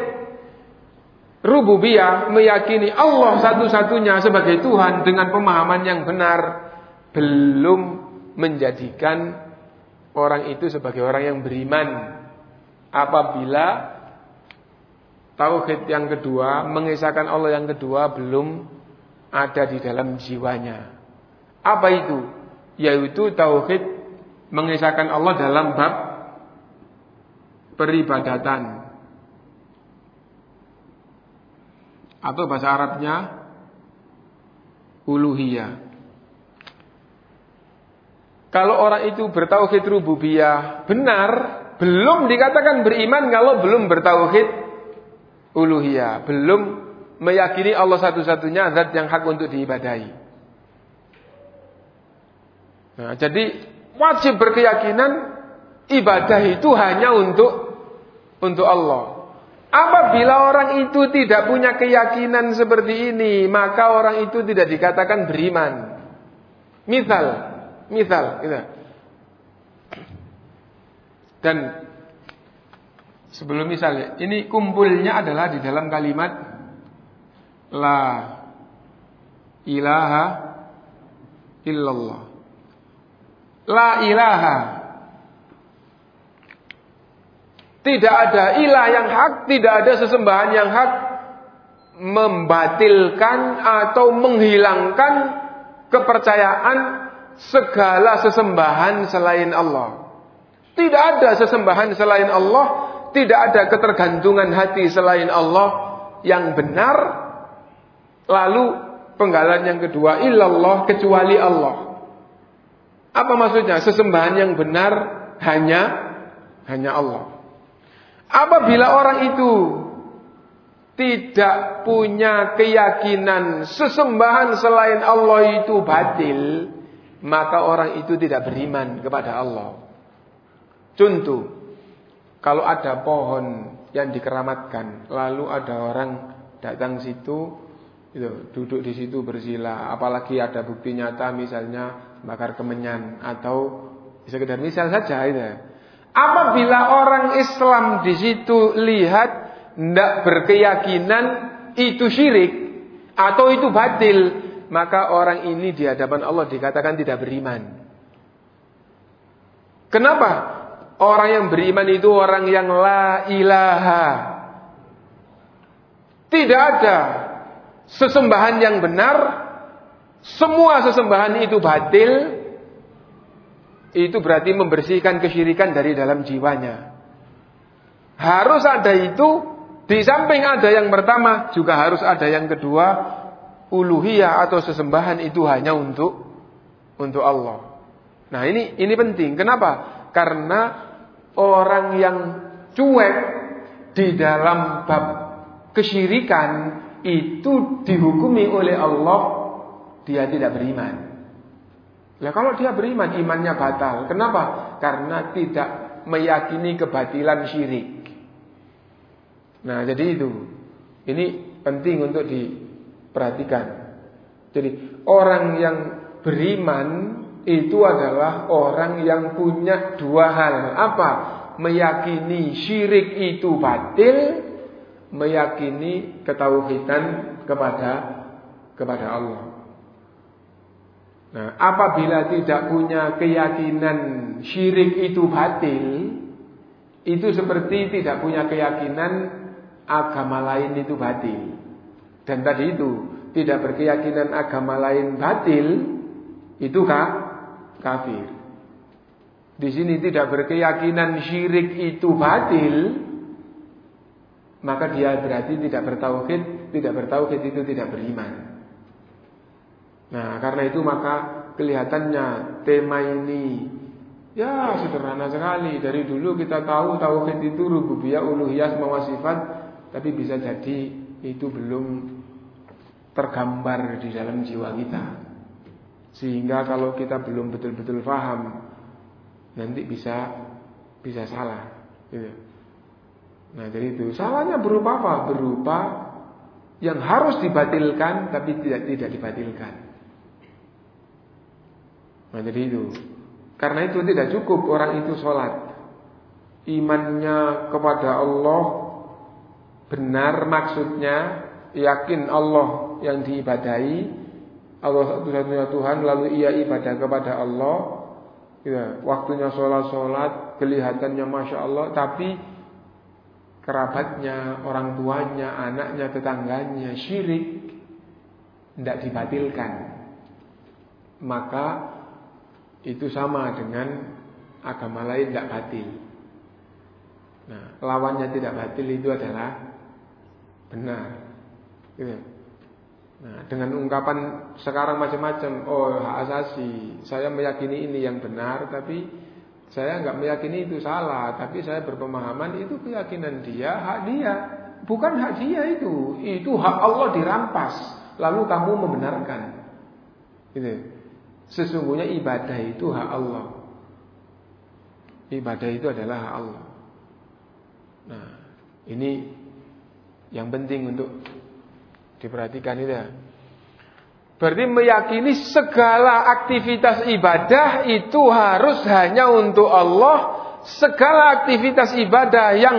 rububiyah meyakini Allah satu-satunya sebagai Tuhan dengan pemahaman yang benar belum menjadikan orang itu sebagai orang yang beriman apabila tauhid yang kedua, mengisahkan Allah yang kedua belum ada di dalam jiwanya. Apa itu? Yaitu tauhid mengisahkan Allah dalam bab peribadatan. Atau bahasa Arabnya uluhiyah. Kalau orang itu bertauhid rububiyah benar, belum dikatakan beriman kalau belum bertauhid uluhiyah, belum meyakini Allah satu-satunya zat yang hak untuk diibadahi. Nah, jadi wajib berkeyakinan ibadah itu hanya untuk untuk Allah. Apabila orang itu tidak punya keyakinan seperti ini, maka orang itu tidak dikatakan beriman. Misal, misal, gitu. Dan sebelum misalnya, ini kumpulnya adalah di dalam kalimat la ilaha illallah. La ilaha. Tidak ada ilah yang hak, tidak ada sesembahan yang hak membatilkan atau menghilangkan kepercayaan segala sesembahan selain Allah. Tidak ada sesembahan selain Allah, tidak ada ketergantungan hati selain Allah yang benar. Lalu penggalan yang kedua, illallah kecuali Allah. Apa maksudnya? Sesembahan yang benar hanya hanya Allah. Apabila orang itu tidak punya keyakinan sesembahan selain Allah itu batil, maka orang itu tidak beriman kepada Allah. Contoh, kalau ada pohon yang dikeramatkan, lalu ada orang datang situ, itu, duduk di situ bersila, apalagi ada bukti nyata misalnya bakar kemenyan atau sekedar misal saja itu. Apabila orang Islam di situ lihat tidak berkeyakinan itu syirik atau itu batil, maka orang ini di hadapan Allah dikatakan tidak beriman. Kenapa? Orang yang beriman itu orang yang la ilaha. Tidak ada sesembahan yang benar. Semua sesembahan itu batil. Itu berarti membersihkan kesyirikan dari dalam jiwanya. Harus ada itu. Di samping ada yang pertama, juga harus ada yang kedua. Uluhiyah atau sesembahan itu hanya untuk untuk Allah. Nah ini ini penting. Kenapa? Karena orang yang cuek di dalam bab kesyirikan itu dihukumi oleh Allah dia tidak beriman. Lah kalau dia beriman imannya batal. Kenapa? Karena tidak meyakini kebatilan syirik. Nah, jadi itu. Ini penting untuk diperhatikan. Jadi orang yang beriman itu adalah orang yang punya dua hal. Apa? Meyakini syirik itu batil, meyakini ketauhidan kepada kepada Allah. Nah, apabila tidak punya keyakinan syirik itu batil, itu seperti tidak punya keyakinan agama lain itu batil. Dan tadi itu tidak berkeyakinan agama lain batil, itu kah? kafir. Di sini tidak berkeyakinan syirik itu batil, maka dia berarti tidak bertauhid, tidak bertauhid itu tidak beriman. Nah, karena itu maka kelihatannya tema ini ya sederhana sekali. Dari dulu kita tahu tauhid itu rububiyah, uluhiyah, semua sifat, tapi bisa jadi itu belum tergambar di dalam jiwa kita. Sehingga kalau kita belum betul-betul paham nanti bisa bisa salah. Gitu. Nah jadi itu salahnya berupa apa? Berupa yang harus dibatilkan tapi tidak tidak dibatilkan. Nah jadi itu. Karena itu tidak cukup orang itu sholat. Imannya kepada Allah benar maksudnya yakin Allah yang diibadahi Allah satu-satunya Tuhan lalu ia ibadah kepada Allah ya, waktunya sholat-sholat kelihatannya Masya Allah tapi kerabatnya, orang tuanya, anaknya, tetangganya syirik tidak dibatilkan. Maka itu sama dengan agama lain tidak batil. Nah, lawannya tidak batil itu adalah benar. Gitu. Nah, dengan ungkapan sekarang macam-macam, oh hak asasi, saya meyakini ini yang benar, tapi saya nggak meyakini itu salah, tapi saya berpemahaman itu keyakinan dia, hak dia. Bukan hak dia itu, itu hak Allah dirampas. Lalu kamu membenarkan. Gitu. Sesungguhnya ibadah itu hak Allah. Ibadah itu adalah hak Allah. Nah, ini yang penting untuk diperhatikan itu ya. Berarti meyakini segala aktivitas ibadah itu harus hanya untuk Allah. Segala aktivitas ibadah yang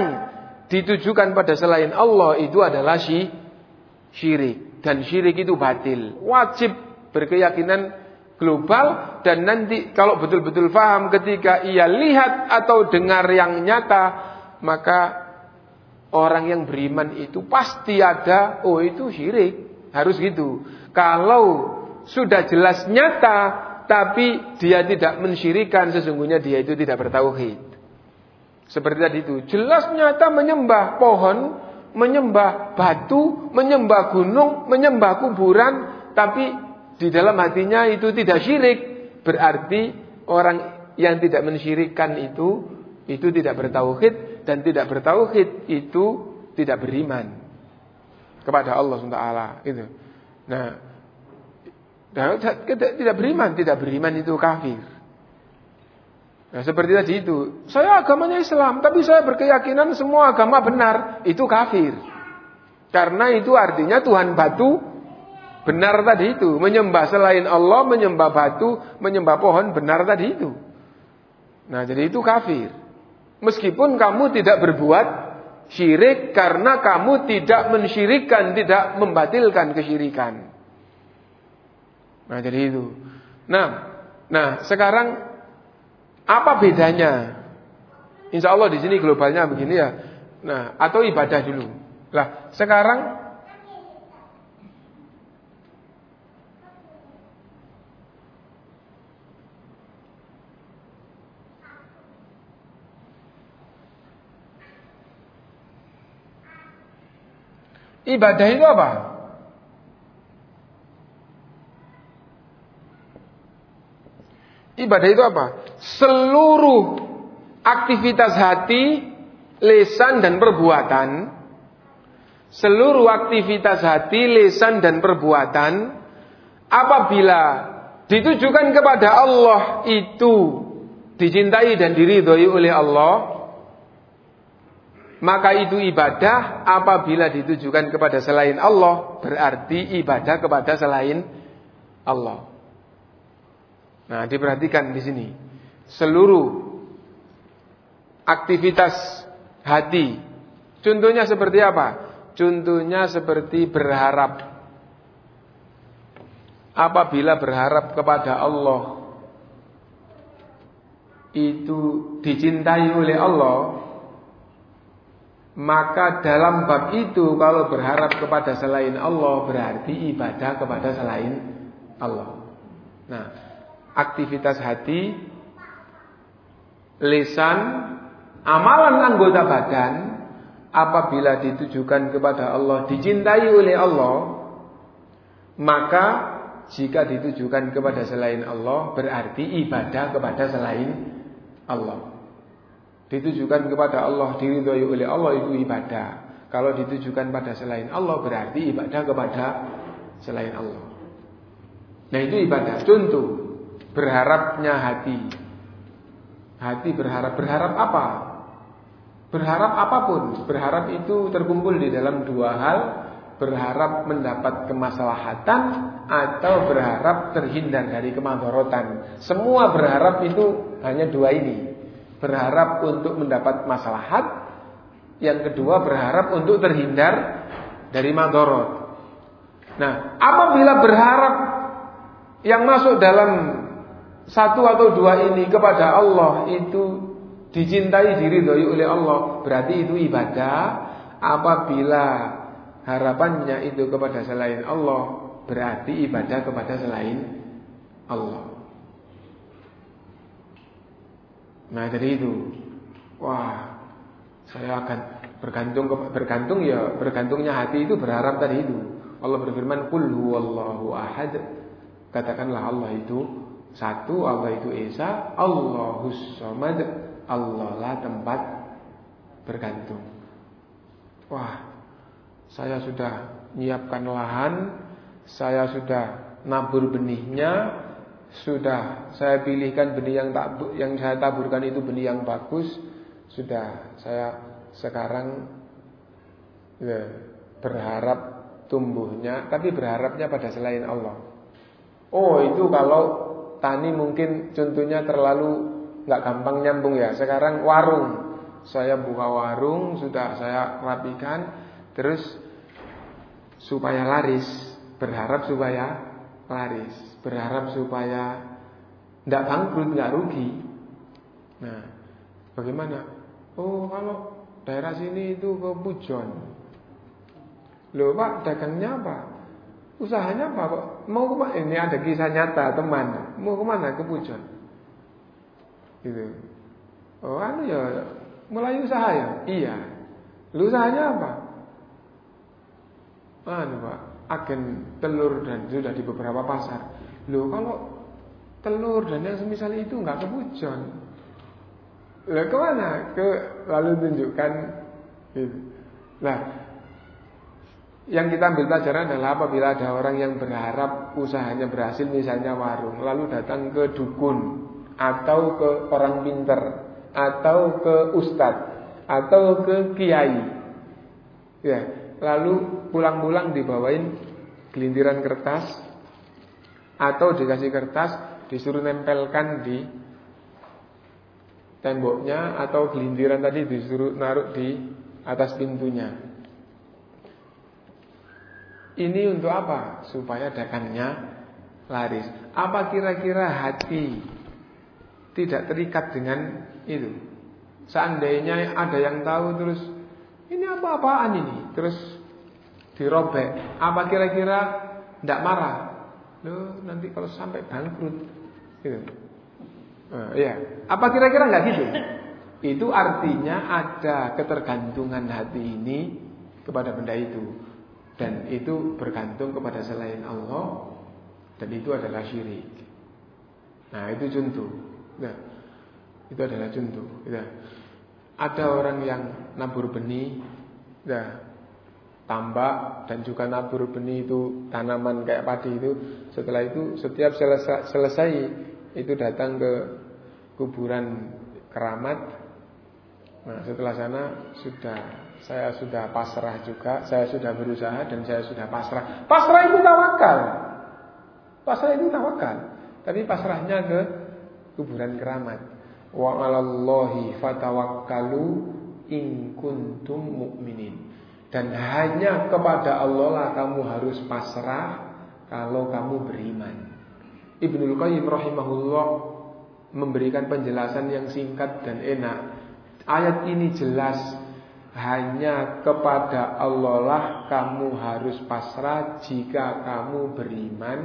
ditujukan pada selain Allah itu adalah syirik. Dan syirik itu batil. Wajib berkeyakinan global dan nanti kalau betul-betul paham ketika ia lihat atau dengar yang nyata maka orang yang beriman itu pasti ada oh itu syirik. Harus gitu. Kalau sudah jelas nyata tapi dia tidak mensyirikan sesungguhnya dia itu tidak bertauhid. Seperti tadi itu, jelas nyata menyembah pohon, menyembah batu, menyembah gunung, menyembah kuburan, tapi di dalam hatinya itu tidak syirik. Berarti orang yang tidak mensyirikan itu itu tidak bertauhid dan tidak bertauhid itu tidak beriman kepada Allah SWT. Itu. Nah, tidak beriman, tidak beriman itu kafir. Nah, seperti tadi itu, saya agamanya Islam, tapi saya berkeyakinan semua agama benar, itu kafir. Karena itu artinya Tuhan batu benar tadi itu, menyembah selain Allah, menyembah batu, menyembah pohon benar tadi itu. Nah, jadi itu kafir. Meskipun kamu tidak berbuat syirik karena kamu tidak mensyirikan, tidak membatilkan kesyirikan. Nah, jadi itu. Nah, nah sekarang apa bedanya? Insya Allah di sini globalnya begini ya. Nah, atau ibadah dulu. Lah, sekarang Ibadah itu apa? Ibadah itu apa? Seluruh aktivitas hati, lesan dan perbuatan, seluruh aktivitas hati, lesan dan perbuatan apabila ditujukan kepada Allah itu dicintai dan diridhoi oleh Allah, maka itu ibadah apabila ditujukan kepada selain Allah berarti ibadah kepada selain Allah. Nah, diperhatikan di sini. Seluruh aktivitas hati. Contohnya seperti apa? Contohnya seperti berharap. Apabila berharap kepada Allah itu dicintai oleh Allah, maka dalam bab itu kalau berharap kepada selain Allah berarti ibadah kepada selain Allah. Nah, aktivitas hati, lisan, amalan anggota badan, apabila ditujukan kepada Allah, dicintai oleh Allah, maka jika ditujukan kepada selain Allah berarti ibadah kepada selain Allah. Ditujukan kepada Allah, diridhoi oleh Allah itu ibadah. Kalau ditujukan pada selain Allah berarti ibadah kepada selain Allah. Nah itu ibadah. Contoh berharapnya hati. Hati berharap berharap apa? Berharap apa pun. Berharap itu terkumpul di dalam dua hal berharap mendapat kemaslahatan atau berharap terhindar dari kemadorotan. Semua berharap itu hanya dua ini. Berharap untuk mendapat maslahat, yang kedua berharap untuk terhindar dari madorot. Nah, apabila berharap yang masuk dalam satu atau dua ini kepada Allah itu dicintai diri oleh Allah, berarti itu ibadah. Apabila harapannya itu kepada selain Allah berarti ibadah kepada selain Allah. Nah jadi itu, wah saya akan bergantung bergantung ya bergantungnya hati itu berharap tadi itu. Allah berfirman, "Qul huwallahu ahad." Katakanlah Allah itu satu, Allah itu esa, Allahus samad, Allah lah tempat bergantung. Wah, saya sudah menyiapkan lahan, saya sudah nabur benihnya, sudah saya pilihkan benih yang tak yang saya taburkan itu benih yang bagus, sudah saya sekarang ya, berharap tumbuhnya, tapi berharapnya pada selain Allah. Oh itu kalau tani mungkin contohnya terlalu nggak gampang nyambung ya. Sekarang warung, saya buka warung sudah saya rapikan, terus supaya laris, berharap supaya laris, berharap supaya tidak bangkrut, tidak rugi. Nah, bagaimana? Oh, kalau daerah sini itu ke Pujon. Loh Pak, dagangnya apa? Usahanya apa kok? Mau ke mana? Ini ada kisah nyata teman. Mau ke mana? Ke Pujon. Gitu. Oh, anu ya, mulai usaha ya? Iya. Lu usahanya apa? anu Pak, agen telur dan sudah di beberapa pasar. Loh kalau telur dan yang semisal itu nggak kebujon. Loh ke mana? Ke lalu tunjukkan gitu. Nah, yang kita ambil pelajaran adalah apabila ada orang yang berharap usahanya berhasil misalnya warung lalu datang ke dukun atau ke orang pinter atau ke ustadz atau ke kiai ya lalu pulang-pulang dibawain gelintiran kertas atau dikasih kertas disuruh nempelkan di temboknya atau gelintiran tadi disuruh naruh di atas pintunya. Ini untuk apa? Supaya dagangnya laris. Apa kira-kira hati tidak terikat dengan itu? Seandainya ada yang tahu terus ini apa-apaan ini? Terus dirobek. Apa kira-kira tidak marah? Loh, nanti kalau sampai bangkrut. Gitu. Uh, ya. Apa kira-kira nggak gitu? Itu artinya ada ketergantungan hati ini kepada benda itu. Dan itu bergantung kepada selain Allah. Dan itu adalah syirik. Nah itu contoh. Nah, itu adalah contoh. Nah, ada orang yang nabur benih, ya, tambak dan juga nabur benih itu tanaman kayak padi itu. Setelah itu setiap selesai, selesai itu datang ke kuburan keramat. Nah, setelah sana sudah saya sudah pasrah juga, saya sudah berusaha dan saya sudah pasrah. Pasrah itu tawakal. Pasrah itu tawakal. Tapi pasrahnya ke kuburan keramat wa 'alallahi fatawakkalu in kuntum mu'minin. Dan hanya kepada Allah lah kamu harus pasrah kalau kamu beriman. Ibnul Qayyim rahimahullah memberikan penjelasan yang singkat dan enak. Ayat ini jelas hanya kepada Allah lah kamu harus pasrah jika kamu beriman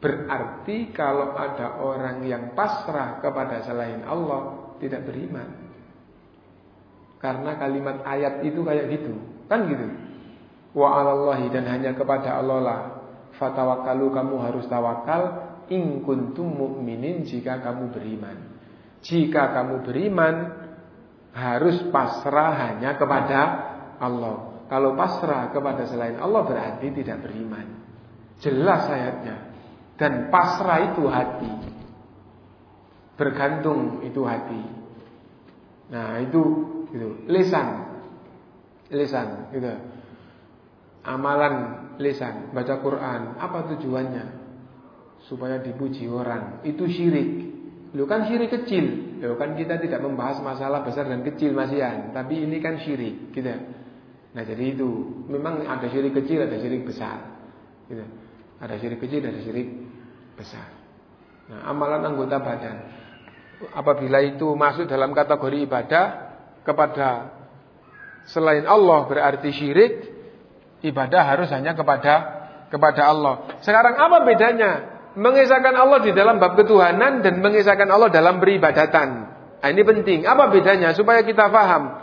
Berarti kalau ada orang yang pasrah kepada selain Allah tidak beriman. Karena kalimat ayat itu kayak gitu. Kan gitu. Wa 'alallahi dan hanya kepada Allah lah fatawakkalu kamu harus tawakal in kuntum mu'minin jika kamu beriman. Jika kamu beriman harus pasrah hanya kepada Allah. Kalau pasrah kepada selain Allah berarti tidak beriman. Jelas ayatnya. Dan pasrah itu hati. Bergantung itu hati. Nah, itu gitu. Lisan. Lisan gitu amalan lisan, baca Quran, apa tujuannya? Supaya dipuji orang. Itu syirik. Lu kan syirik kecil. Lu kan kita tidak membahas masalah besar dan kecil masihan, tapi ini kan syirik, gitu. Nah, jadi itu memang ada syirik kecil, ada syirik besar. Gitu. Ada syirik kecil, ada syirik besar. Nah, amalan anggota badan apabila itu masuk dalam kategori ibadah kepada selain Allah berarti syirik Ibadah harus hanya kepada kepada Allah. Sekarang apa bedanya mengisahkan Allah di dalam bab ketuhanan dan mengisahkan Allah dalam beribadatan? Nah, ini penting. Apa bedanya supaya kita paham?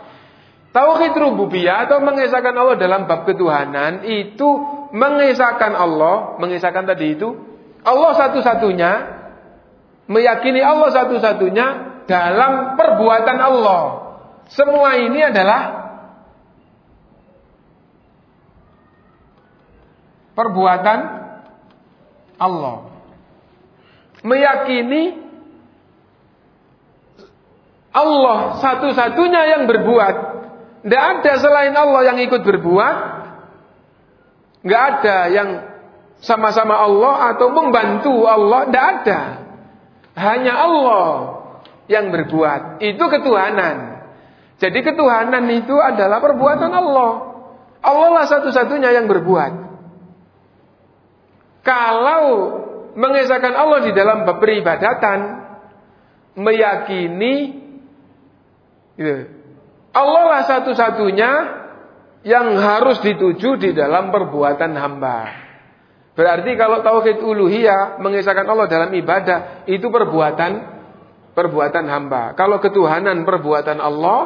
Tauhid rububiyah atau mengisahkan Allah dalam bab ketuhanan itu mengisahkan Allah, mengisahkan tadi itu Allah satu-satunya, meyakini Allah satu-satunya dalam perbuatan Allah. Semua ini adalah perbuatan Allah. Meyakini Allah satu-satunya yang berbuat. Tidak ada selain Allah yang ikut berbuat. Tidak ada yang sama-sama Allah atau membantu Allah. Tidak ada. Hanya Allah yang berbuat. Itu ketuhanan. Jadi ketuhanan itu adalah perbuatan Allah. Allah lah satu-satunya yang berbuat. Kalau mengesahkan Allah di dalam peribadatan, meyakini gitu, Allah lah satu-satunya yang harus dituju di dalam perbuatan hamba. Berarti kalau tauhid uluhiyah mengesahkan Allah dalam ibadah itu perbuatan perbuatan hamba. Kalau ketuhanan perbuatan Allah,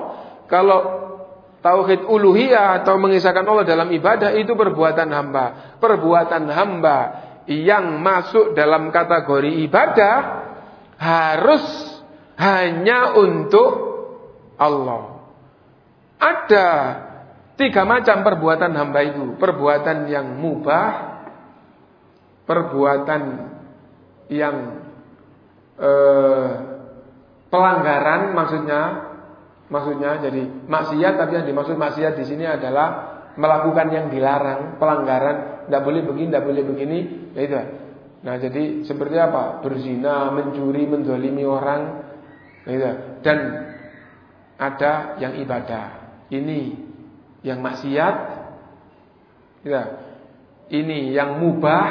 kalau tauhid uluhiyah atau mengisahkan Allah dalam ibadah itu perbuatan hamba. Perbuatan hamba yang masuk dalam kategori ibadah harus hanya untuk Allah. Ada tiga macam perbuatan hamba itu. Perbuatan yang mubah, perbuatan yang eh, pelanggaran maksudnya, maksudnya jadi maksiat tapi yang dimaksud maksiat di sini adalah melakukan yang dilarang, pelanggaran, tidak boleh begini, tidak boleh begini, ya itu. Nah jadi seperti apa? Berzina, mencuri, mendolimi orang, ya itu. Dan ada yang ibadah. Ini yang maksiat, ya. Ini yang mubah,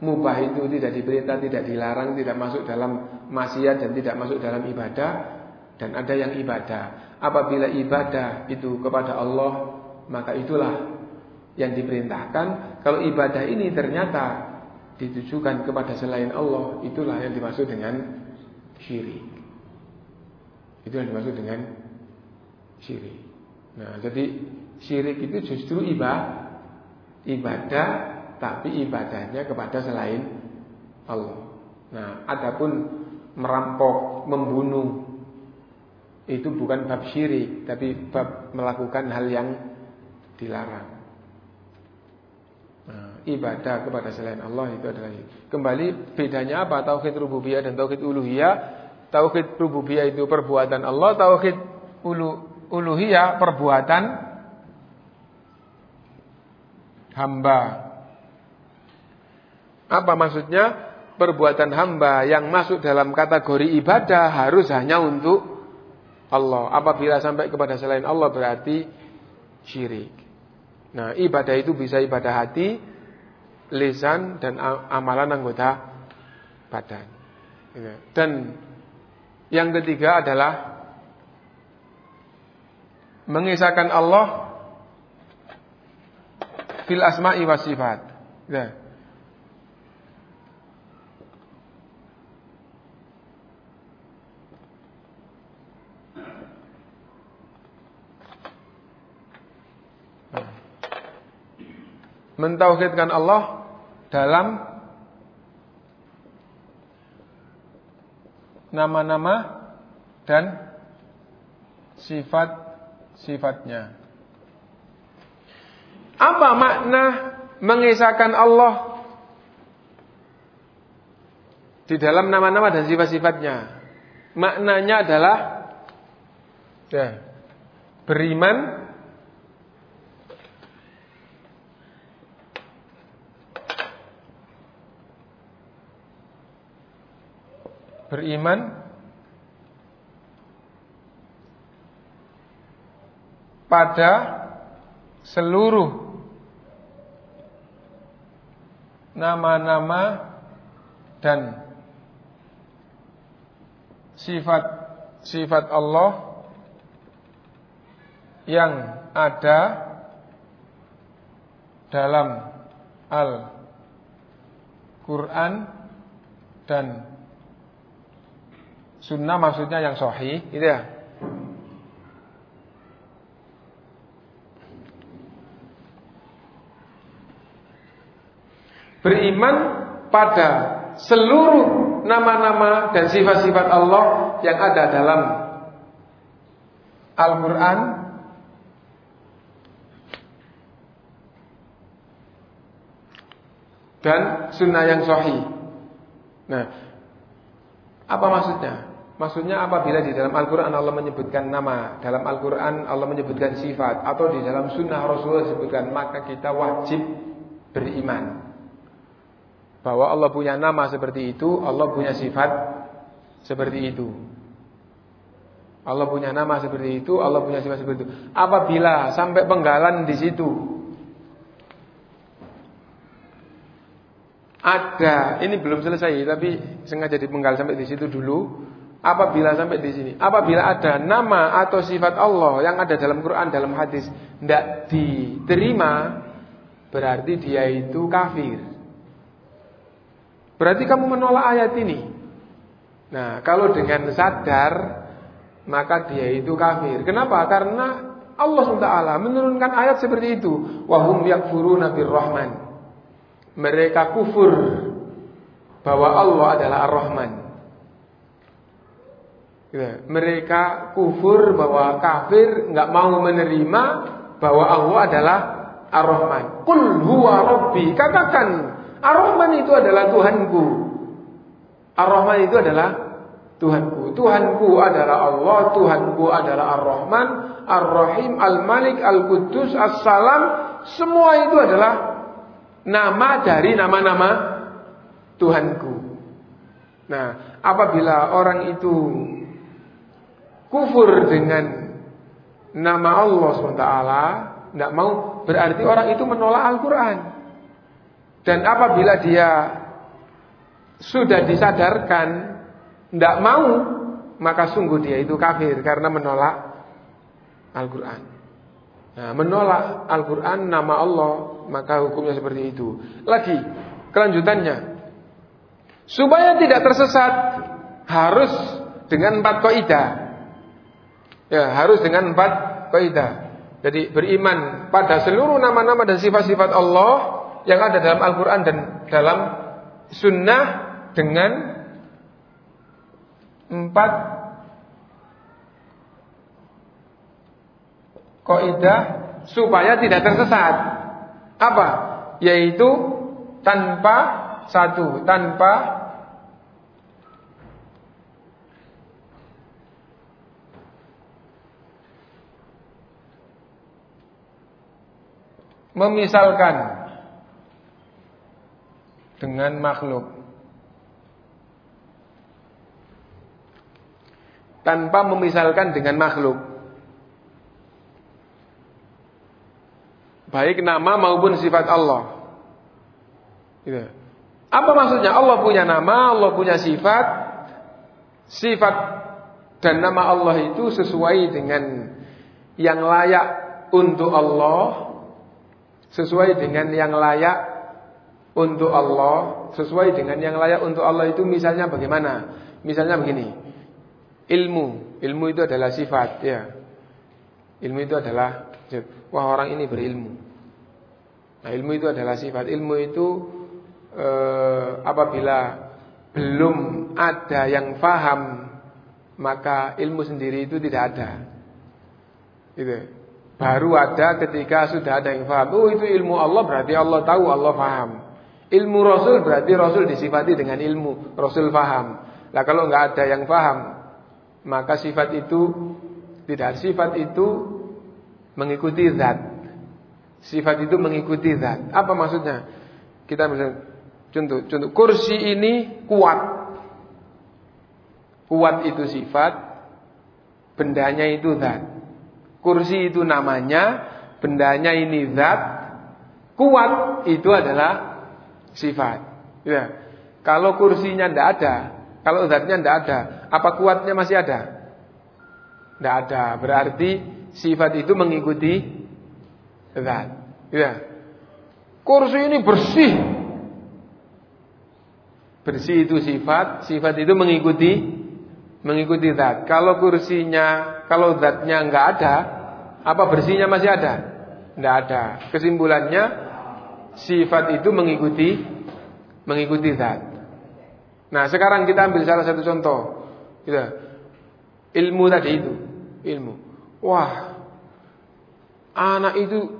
mubah itu tidak diperintah, tidak dilarang, tidak masuk dalam maksiat dan tidak masuk dalam ibadah. Dan ada yang ibadah. Apabila ibadah itu kepada Allah maka itulah yang diperintahkan. Kalau ibadah ini ternyata ditujukan kepada selain Allah, itulah yang dimaksud dengan syirik. Itu yang dimaksud dengan syirik. Nah, jadi syirik itu justru ibadah, ibadah tapi ibadahnya kepada selain Allah. Nah, adapun merampok, membunuh itu bukan bab syirik, tapi bab melakukan hal yang dilarang. Ibadah kepada selain Allah itu adalah kembali bedanya apa? Tauhid rububiyah dan tauhid uluhiyah. Tauhid rububiyah itu perbuatan Allah tauhid ulu, uluhiyah perbuatan hamba. Apa maksudnya? Perbuatan hamba yang masuk dalam kategori ibadah harus hanya untuk Allah. Apabila sampai kepada selain Allah berarti syirik. Nah, ibadah itu bisa ibadah hati, lisan dan amalan anggota badan. Iya. Dan yang ketiga adalah mengisahkan Allah fil asma'i wa sifat. Iya. Nah. Mentauhidkan Allah dalam nama-nama dan sifat-sifatnya. Apa makna mengisahkan Allah di dalam nama-nama dan sifat-sifatnya? Maknanya adalah ya, beriman beriman pada seluruh nama-nama dan sifat-sifat Allah yang ada dalam Al-Quran dan Sunnah maksudnya yang sahih, gitu ya. beriman pada seluruh nama-nama dan sifat-sifat Allah yang ada dalam Al-Quran dan sunnah yang sahih. Nah, apa maksudnya? Maksudnya apabila di dalam Al-Quran Allah menyebutkan nama Dalam Al-Quran Allah menyebutkan sifat Atau di dalam sunnah Rasulullah disebutkan Maka kita wajib beriman bahwa Allah punya nama seperti itu, Allah punya sifat seperti itu. Allah punya nama seperti itu, Allah punya sifat seperti itu. Apabila sampai penggalan di situ ada, ini belum selesai tapi sengaja dipenggal sampai di situ dulu. Apabila sampai di sini, apabila ada nama atau sifat Allah yang ada dalam Quran dalam hadis tidak diterima, berarti dia itu kafir. Berarti kamu menolak ayat ini. Nah, kalau dengan sadar maka dia itu kafir. Kenapa? Karena Allah SWT menurunkan ayat seperti itu. Wahum yakfuruna birrahman. Mereka kufur bahwa Allah adalah Ar-Rahman. Ya, mereka kufur bahwa kafir nggak mau menerima bahwa Allah adalah Ar-Rahman. Qul huwa rabbi. Katakan Ar-Rahman itu adalah Tuhanku. Ar-Rahman itu adalah Tuhanku. Tuhanku adalah Allah, Tuhanku adalah Ar-Rahman, Ar-Rahim, Al-Malik, Al-Quddus, As-Salam. Semua itu adalah nama dari nama-nama Tuhanku. Nah, apabila orang itu kufur dengan nama Allah SWT, tidak mau, berarti orang itu menolak Al-Quran. Dan apabila dia sudah disadarkan tidak mau, maka sungguh dia itu kafir karena menolak Al-Quran. Nah, menolak Al-Quran nama Allah, maka hukumnya seperti itu. Lagi, kelanjutannya. Supaya tidak tersesat, harus dengan empat kaidah. Ya, harus dengan empat kaidah. Jadi beriman pada seluruh nama-nama dan sifat-sifat Allah yang ada dalam Al-Quran dan dalam Sunnah dengan empat kaidah supaya tidak tersesat. Apa? Yaitu tanpa satu, tanpa memisalkan dengan makhluk. Tanpa memisalkan dengan makhluk. Baik nama maupun sifat Allah. Gitu. Apa maksudnya? Allah punya nama, Allah punya sifat. Sifat dan nama Allah itu sesuai dengan yang layak untuk Allah, sesuai dengan yang layak untuk Allah sesuai dengan yang layak untuk Allah itu misalnya bagaimana? Misalnya begini. Ilmu, ilmu itu adalah sifat ya. Ilmu itu adalah wah orang ini berilmu. Nah, ilmu itu adalah sifat. Ilmu itu eh, apabila belum ada yang faham, maka ilmu sendiri itu tidak ada. Gitu. Baru ada ketika sudah ada yang faham. Oh itu ilmu Allah berarti Allah tahu, Allah faham. Ilmu Rasul berarti Rasul disifati dengan ilmu, Rasul faham. Nah kalau nggak ada yang faham, maka sifat itu tidak sifat itu mengikuti zat. Sifat itu mengikuti zat. Apa maksudnya? Kita bisa contoh, contoh kursi ini kuat. Kuat itu sifat, bendanya itu zat. Kursi itu namanya, bendanya ini zat, kuat itu adalah sifat. Ya. Kalau kursinya tidak ada, kalau zatnya tidak ada, apa kuatnya masih ada? Tidak ada. Berarti sifat itu mengikuti zat. Ya. Kursi ini bersih. Bersih itu sifat, sifat itu mengikuti mengikuti zat. Kalau kursinya kalau zatnya nggak ada, apa bersihnya masih ada? Nggak ada. Kesimpulannya sifat itu mengikuti mengikuti zat. Nah, sekarang kita ambil salah satu contoh. Gitu. Ilmu tadi itu, ilmu. Wah, anak itu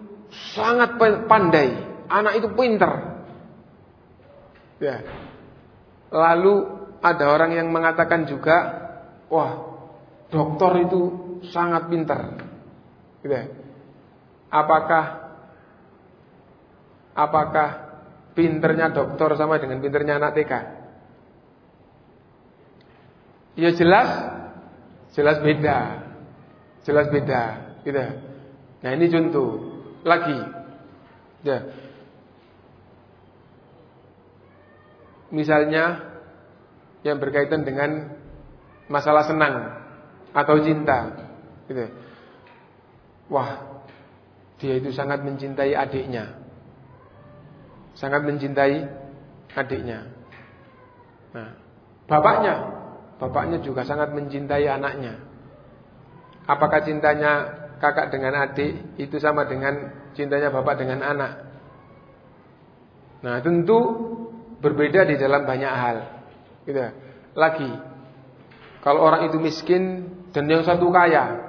sangat pandai, anak itu pinter. Ya. Lalu ada orang yang mengatakan juga, wah, dokter itu sangat pintar. Gitu ya. Apakah apakah pinternya dokter sama dengan pinternya anak TK? Ya jelas jelas beda. Jelas beda, gitu. Nah, ini contoh lagi. Ya. Misalnya yang berkaitan dengan masalah senang atau cinta. Gitu. Wah, dia itu sangat mencintai adiknya. Sangat mencintai adiknya. Nah, bapaknya, bapaknya juga sangat mencintai anaknya. Apakah cintanya kakak dengan adik itu sama dengan cintanya bapak dengan anak? Nah, tentu berbeda di dalam banyak hal. Gitu. Lagi, kalau orang itu miskin dan yang satu kaya.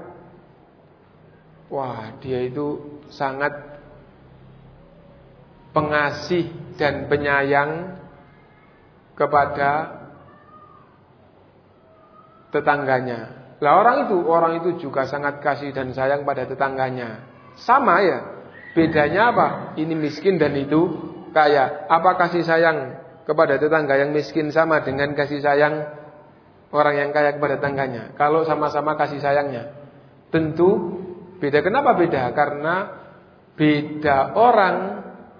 Wah, dia itu sangat pengasih dan penyayang kepada tetangganya. Lah orang itu, orang itu juga sangat kasih dan sayang pada tetangganya. Sama ya. Bedanya apa? Ini miskin dan itu kaya. Apa kasih sayang kepada tetangga yang miskin sama dengan kasih sayang orang yang kaya kepada tangganya. Kalau sama-sama kasih sayangnya. Tentu beda. Kenapa beda? Karena beda orang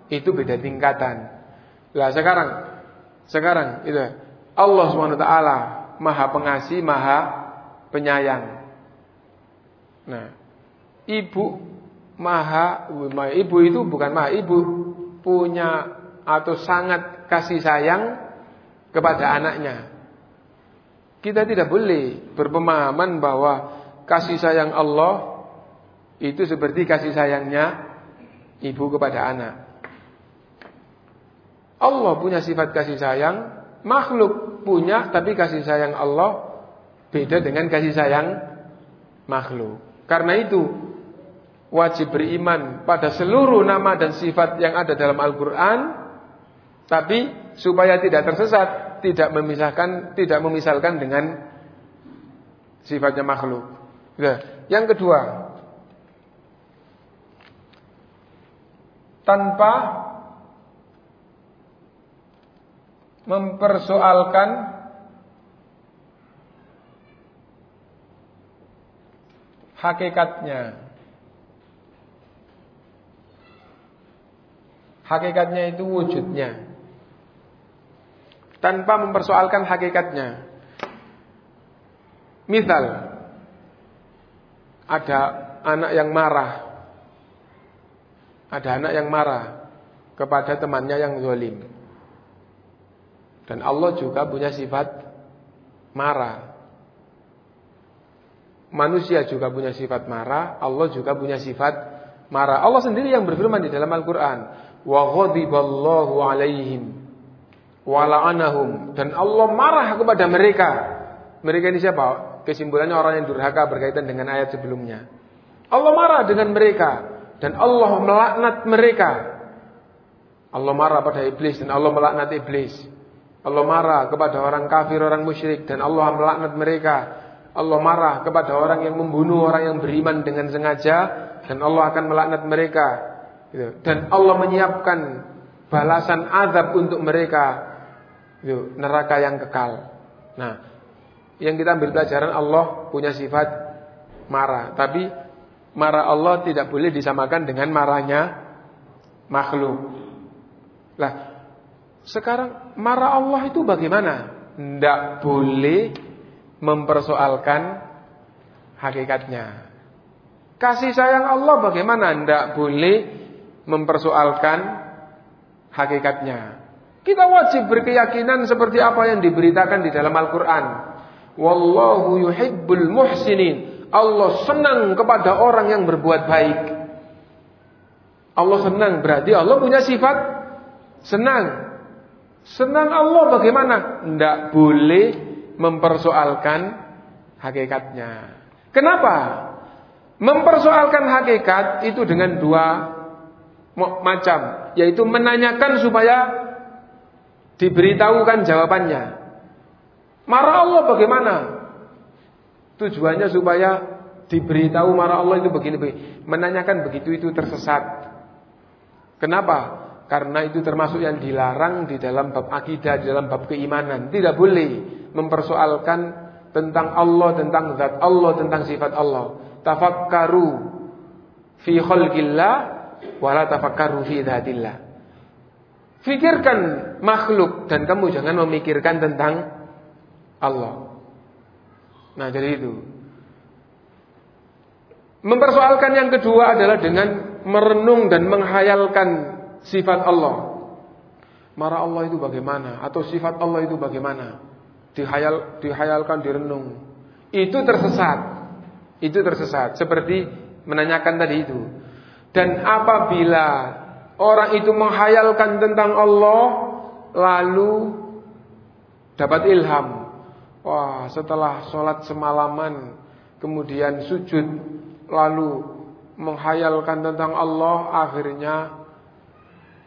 itu beda tingkatan. Lah sekarang sekarang itu Allah SWT Maha Pengasih, Maha Penyayang. Nah, ibu Maha ibu itu bukan Maha ibu punya atau sangat kasih sayang kepada anaknya. Kita tidak boleh berpemahaman bahwa kasih sayang Allah itu seperti kasih sayangnya ibu kepada anak. Allah punya sifat kasih sayang, makhluk punya tapi kasih sayang Allah beda dengan kasih sayang makhluk. Karena itu wajib beriman pada seluruh nama dan sifat yang ada dalam Al-Qur'an tapi supaya tidak tersesat tidak memisahkan, tidak memisalkan dengan sifatnya makhluk. Ya. Yang kedua, tanpa mempersoalkan hakikatnya. Hakikatnya itu wujudnya tanpa mempersoalkan hakikatnya. Misal ada anak yang marah. Ada anak yang marah kepada temannya yang zalim. Dan Allah juga punya sifat marah. Manusia juga punya sifat marah, Allah juga punya sifat marah. Allah sendiri yang berfirman di dalam Al-Qur'an, wa ghadiballahu alaihim wa la'anahum dan Allah marah kepada mereka. Mereka ini siapa? Kesimpulannya orang yang durhaka berkaitan dengan ayat sebelumnya. Allah marah dengan mereka dan Allah melaknat mereka. Allah marah pada iblis dan Allah melaknat iblis. Allah marah kepada orang kafir, orang musyrik dan Allah melaknat mereka. Allah marah kepada orang yang membunuh orang yang beriman dengan sengaja dan Allah akan melaknat mereka. Gitu. Dan Allah menyiapkan balasan azab untuk mereka. Gitu. Neraka yang kekal. Nah, yang kita ambil pelajaran Allah punya sifat marah. Tapi marah Allah tidak boleh disamakan dengan marahnya makhluk. Lah, sekarang marah Allah itu bagaimana? Tidak boleh mempersoalkan hakikatnya. Kasih sayang Allah bagaimana? Tidak boleh mempersoalkan hakikatnya. Kita wajib berkeyakinan seperti apa yang diberitakan di dalam Al-Quran. Wallahu yuhibbul muhsinin. Allah senang kepada orang yang berbuat baik. Allah senang berarti Allah punya sifat senang. Senang Allah bagaimana? Tidak boleh mempersoalkan hakikatnya. Kenapa? Mempersoalkan hakikat itu dengan dua macam, yaitu menanyakan supaya diberitahukan jawabannya. Marah Allah bagaimana? Tujuannya supaya diberitahu marah Allah itu begini-begini. Menanyakan begitu itu tersesat. Kenapa? Karena itu termasuk yang dilarang di dalam bab akidah, di dalam bab keimanan. Tidak boleh mempersoalkan tentang Allah, tentang zat Allah, tentang sifat Allah. Tafakkaru fi khalqillah wala tafakkaru fi dzatillah. Fikirkan makhluk dan kamu jangan memikirkan tentang Allah. Nah, jadi itu. Mempersoalkan yang kedua adalah dengan merenung dan menghayalkan sifat Allah. Marah Allah itu bagaimana? Atau sifat Allah itu bagaimana? Dihayal, dihayalkan, direnung. Itu tersesat. Itu tersesat. Seperti menanyakan tadi itu. Dan apabila orang itu menghayalkan tentang Allah, lalu dapat ilham, Wah, setelah sholat semalaman, kemudian sujud, lalu menghayalkan tentang Allah, akhirnya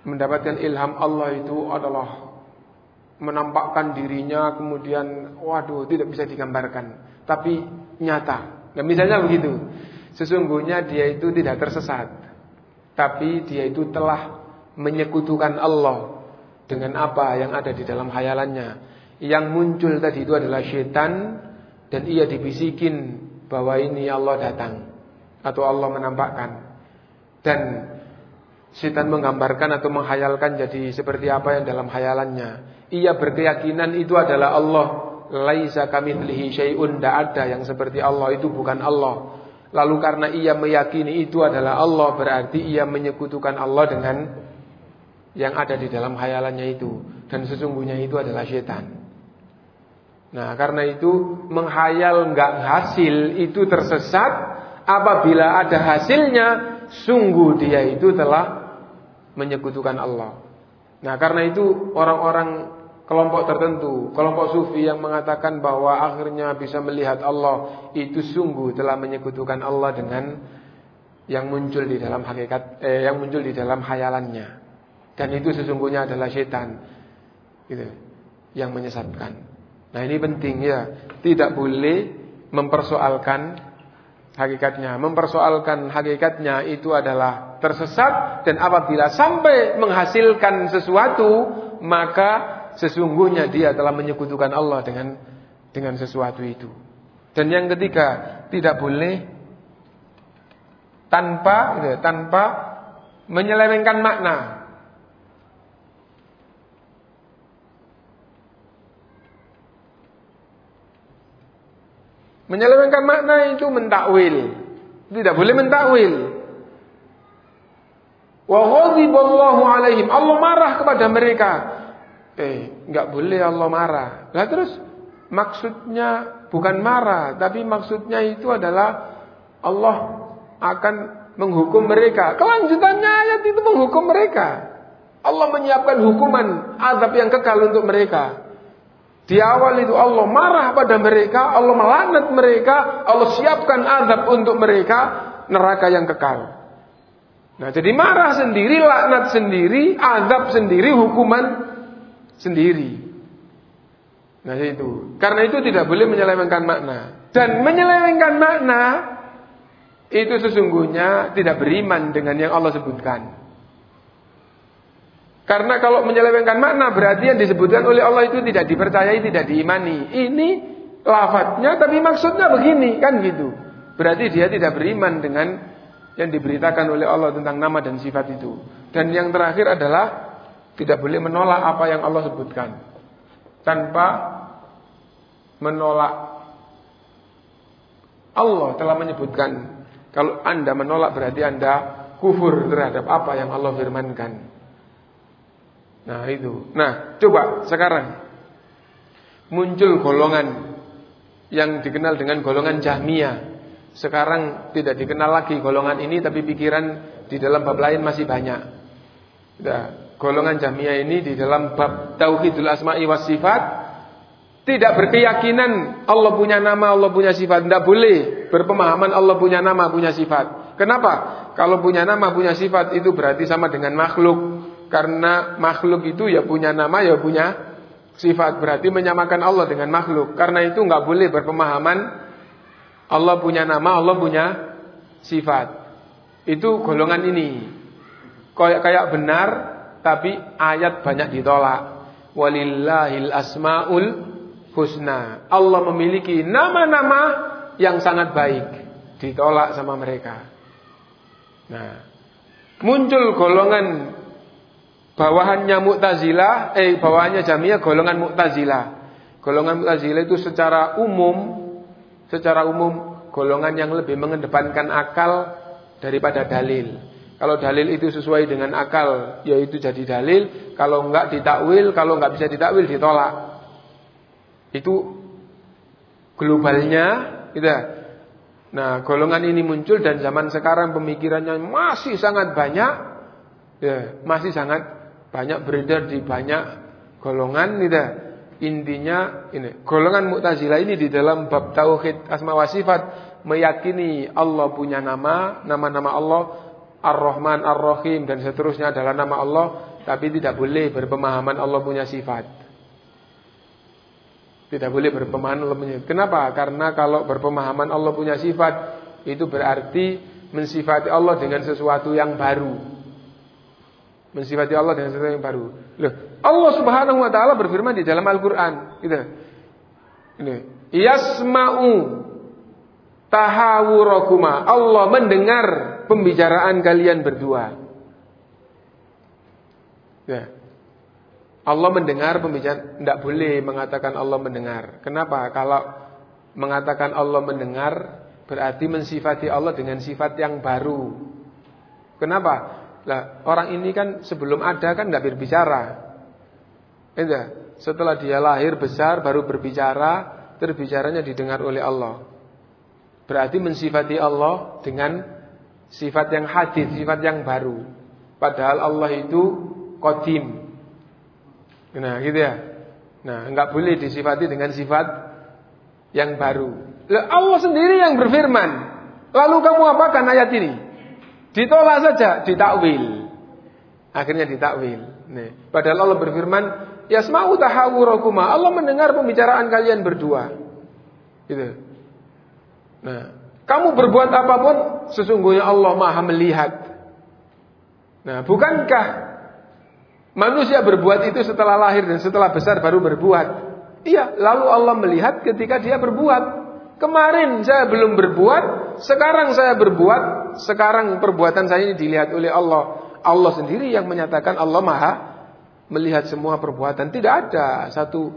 mendapatkan ilham Allah itu adalah menampakkan dirinya, kemudian, waduh, tidak bisa digambarkan, tapi nyata. Nah, misalnya begitu, sesungguhnya dia itu tidak tersesat, tapi dia itu telah menyekutukan Allah dengan apa yang ada di dalam hayalannya yang muncul tadi itu adalah setan dan ia dibisikin bahwa ini Allah datang atau Allah menampakkan. Dan setan menggambarkan atau menghayalkan jadi seperti apa yang dalam hayalannya. Ia berkeyakinan itu adalah Allah. Laisa kamitslihi syai'un tidak ada yang seperti Allah itu bukan Allah. Lalu karena ia meyakini itu adalah Allah berarti ia menyekutukan Allah dengan yang ada di dalam hayalannya itu. Dan sesungguhnya itu adalah setan Nah karena itu menghayal nggak hasil itu tersesat. Apabila ada hasilnya Sungguh dia itu telah menyekutukan Allah. Nah karena itu orang-orang kelompok tertentu Kelompok sufi yang mengatakan bahwa akhirnya bisa melihat Allah Itu sungguh telah menyekutukan Allah dengan Yang muncul di dalam hakikat eh, Yang muncul di dalam hayalannya. Dan itu sesungguhnya adalah setan gitu, Yang menyesatkan Nah ini penting ya, tidak boleh mempersoalkan hakikatnya. Mempersoalkan hakikatnya itu adalah tersesat dan apabila sampai menghasilkan sesuatu, maka sesungguhnya dia telah menyekutukan Allah dengan dengan sesuatu itu. Dan yang ketiga, tidak boleh tanpa ya, tanpa menyelewengkan makna. Menyelewengkan makna itu mentakwil. Tidak boleh mentakwil. Wa ghadiballahu alaihim. Allah marah kepada mereka. Eh, enggak boleh Allah marah. Lah terus maksudnya bukan marah, tapi maksudnya itu adalah Allah akan menghukum mereka. Kelanjutannya ayat itu menghukum mereka. Allah menyiapkan hukuman azab yang kekal untuk mereka. Di awal itu Allah marah pada mereka, Allah melaknat mereka, Allah siapkan azab untuk mereka, neraka yang kekal. Nah, jadi marah sendiri, laknat sendiri, azab sendiri, hukuman sendiri. Nah, itu. Karena itu tidak boleh menyelewengkan makna. Dan menyelewengkan makna itu sesungguhnya tidak beriman dengan yang Allah sebutkan. Karena kalau menyelewengkan makna berarti yang disebutkan oleh Allah itu tidak dipercayai, tidak diimani. Ini lafadznya tapi maksudnya begini, kan gitu. Berarti dia tidak beriman dengan yang diberitakan oleh Allah tentang nama dan sifat itu. Dan yang terakhir adalah tidak boleh menolak apa yang Allah sebutkan tanpa menolak. Allah telah menyebutkan kalau Anda menolak berarti Anda kufur terhadap apa yang Allah firmankan. Nah, itu. Nah, coba sekarang muncul golongan yang dikenal dengan golongan Jahmiyah sekarang tidak dikenal lagi golongan ini tapi pikiran di dalam bab lain masih banyak. Nah, golongan Jahmiyah ini di dalam bab tauhidul asma'i was sifat tidak berkeyakinan Allah punya nama, Allah punya sifat. Tidak boleh berpemahaman Allah punya nama, punya sifat. Kenapa? Kalau punya nama, punya sifat itu berarti sama dengan makhluk. Karena makhluk itu ya punya nama, ya punya sifat. Berarti menyamakan Allah dengan makhluk. Karena itu nggak boleh berpemahaman Allah punya nama, Allah punya sifat. Itu golongan ini. Kayak kayak benar tapi ayat banyak ditolak. Walillahil asmaul husna. Allah memiliki nama-nama yang sangat baik. Ditolak sama mereka. Nah, muncul golongan bawahannya Mu'tazilah, eh bawahannya Jamiyah golongan Mu'tazilah. Golongan Mu'tazilah itu secara umum secara umum golongan yang lebih mengedepankan akal daripada dalil. Kalau dalil itu sesuai dengan akal, yaitu jadi dalil. Kalau enggak ditakwil, kalau enggak bisa ditakwil ditolak. Itu globalnya, gitu. Nah, golongan ini muncul dan zaman sekarang pemikirannya masih sangat banyak, ya, masih sangat banyak beredar di banyak golongan, gitu. Intinya ini, golongan Mu'tazilah ini di dalam bab tauhid asma wa sifat meyakini Allah punya nama, nama-nama Allah Ar-Rahman, Ar-Rahim dan seterusnya adalah nama Allah, tapi tidak boleh berpemahaman Allah punya sifat. Tidak boleh berpemahaman Allah punya. Kenapa? Karena kalau berpemahaman Allah punya sifat itu berarti mensifati Allah dengan sesuatu yang baru. Mensifati Allah dengan sesuatu yang baru. Loh, Allah Subhanahu wa taala berfirman di dalam Al-Qur'an, gitu. Ini, yasma'u tahawurakuma. Allah mendengar pembicaraan kalian berdua. Ya. Allah mendengar pembicaraan, tidak boleh mengatakan Allah mendengar. Kenapa? Kalau mengatakan Allah mendengar berarti mensifati Allah dengan sifat yang baru. Kenapa? Lah, orang ini kan sebelum ada kan tidak berbicara. Enggak. Setelah dia lahir besar baru berbicara, terbicaranya didengar oleh Allah. Berarti mensifati Allah dengan sifat yang hadis, sifat yang baru. Padahal Allah itu kodim. Nah, gitu ya. Nah, enggak boleh disifati dengan sifat yang baru. Lah, Allah sendiri yang berfirman. Lalu kamu apakan ayat ini? Ditolak saja, ditakwil. Akhirnya ditakwil. Nih. Padahal Allah berfirman, Yasma'u tahawurakuma. Allah mendengar pembicaraan kalian berdua. Gitu. Nah, kamu berbuat apa pun, sesungguhnya Allah Maha melihat. Nah, bukankah manusia berbuat itu setelah lahir dan setelah besar baru berbuat? Iya, lalu Allah melihat ketika dia berbuat. Kemarin saya belum berbuat, sekarang saya berbuat, sekarang perbuatan saya ini dilihat oleh Allah. Allah sendiri yang menyatakan Allah Maha melihat semua perbuatan. Tidak ada satu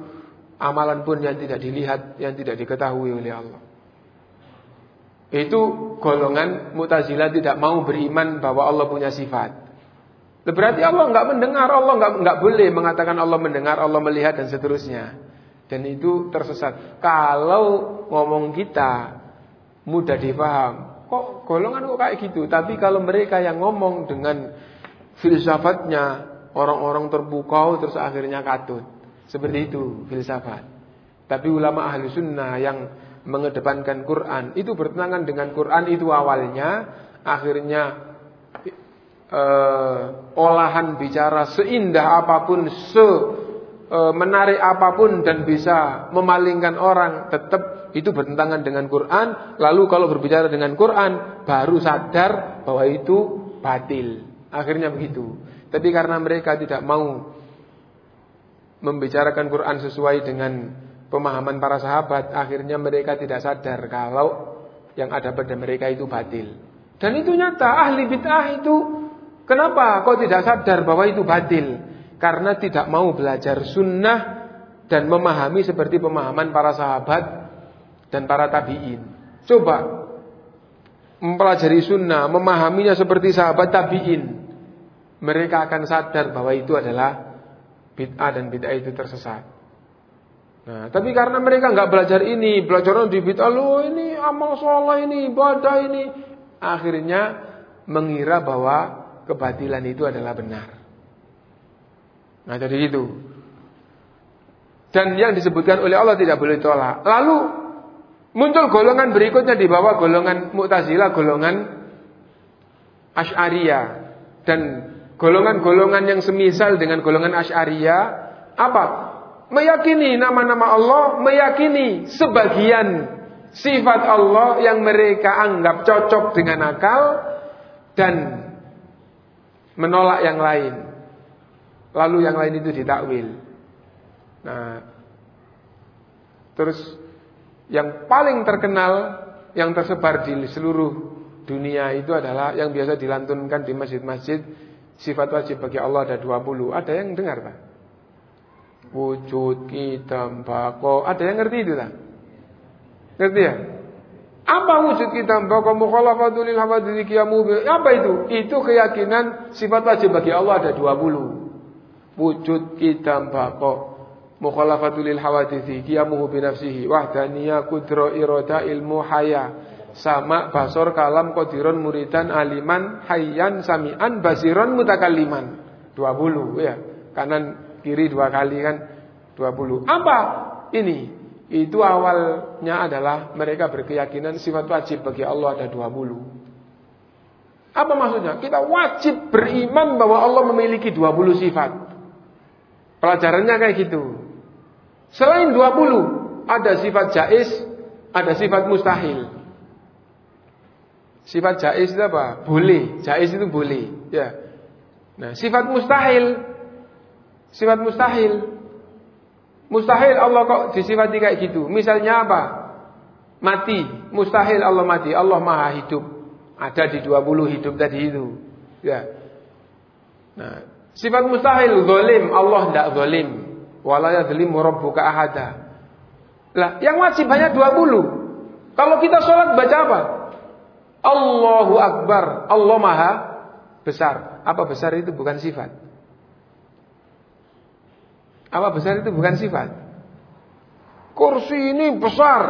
amalan pun yang tidak dilihat, yang tidak diketahui oleh Allah. Itu golongan Mu'tazilah tidak mau beriman bahwa Allah punya sifat. Berarti Allah nggak mendengar, Allah nggak nggak boleh mengatakan Allah mendengar, Allah melihat dan seterusnya. Dan itu tersesat. Kalau ngomong kita mudah dipaham. Kok golongan kok kayak gitu? Tapi kalau mereka yang ngomong dengan filsafatnya orang-orang terpukau terus akhirnya katut. Seperti itu filsafat. Tapi ulama ahli sunnah yang mengedepankan Quran itu bertentangan dengan Quran itu awalnya, akhirnya eh, olahan bicara seindah apa pun, se eh, menarik apa pun dan bisa memalingkan orang, tetap itu bertentangan dengan Quran. Lalu kalau berbicara dengan Quran, baru sadar bahwa itu batil. Akhirnya begitu. Tapi karena mereka tidak mau membicarakan Quran sesuai dengan pemahaman para sahabat, akhirnya mereka tidak sadar kalau yang ada pada mereka itu batil. Dan itu nyata, ahli bid'ah itu kenapa kok tidak sadar bahwa itu batil? Karena tidak mau belajar sunnah dan memahami seperti pemahaman para sahabat dan para tabi'in. Coba mempelajari sunnah, memahaminya seperti sahabat tabi'in. Mereka akan sadar bahwa itu adalah bid'ah dan bid'ah itu tersesat. Nah, tapi karena mereka nggak belajar ini, belajar di bid'ah lo ini amal soleh ini, ibadah ini, akhirnya mengira bahwa kebatilan itu adalah benar. Nah, jadi itu. Dan yang disebutkan oleh Allah tidak boleh tolak. Lalu muncul golongan berikutnya di bawah golongan Mu'tazilah, golongan Asy'ariyah dan golongan-golongan yang semisal dengan golongan Asy'ariyah apa? Meyakini nama-nama Allah, meyakini sebagian sifat Allah yang mereka anggap cocok dengan akal dan menolak yang lain. Lalu yang lain itu ditakwil. Nah, terus yang paling terkenal yang tersebar di seluruh dunia itu adalah yang biasa dilantunkan di masjid-masjid Sifat wajib bagi Allah ada 20. Ada yang dengar tak? Wujud, kita, bako. Ada yang ngerti itu tak? Ngerti ya? Apa wujud kita bako mukhalafatul lil qiyamu Apa itu? Itu keyakinan sifat wajib bagi Allah ada 20. Wujud kita bako mukhalafatul lil hawaditsi qiyamuhu bi nafsihi wahdaniyah kudro irada ilmu haya sama basor kalam kodiron muridan aliman hayyan samian basiron mutakaliman 20 ya kanan kiri dua kali kan 20 apa ini itu awalnya adalah mereka berkeyakinan sifat wajib bagi Allah ada 20 apa maksudnya? Kita wajib beriman bahwa Allah memiliki 20 sifat. Pelajarannya kayak gitu selain 20 ada sifat jais ada sifat mustahil Sifat jais itu apa? Boleh. Jais itu boleh. Ya. Nah, sifat mustahil. Sifat mustahil. Mustahil Allah kok disifati kayak gitu. Misalnya apa? Mati. Mustahil Allah mati. Allah maha hidup. Ada di 20 hidup tadi itu. Ya. Nah, sifat mustahil zalim. Allah tidak zalim. Wala yadzlimu rabbuka ahada. Lah, yang wajib hanya 20. Kalau kita sholat baca apa? Allahu Akbar. Allah Maha besar. Apa besar itu bukan sifat? Apa besar itu bukan sifat? Kursi ini besar.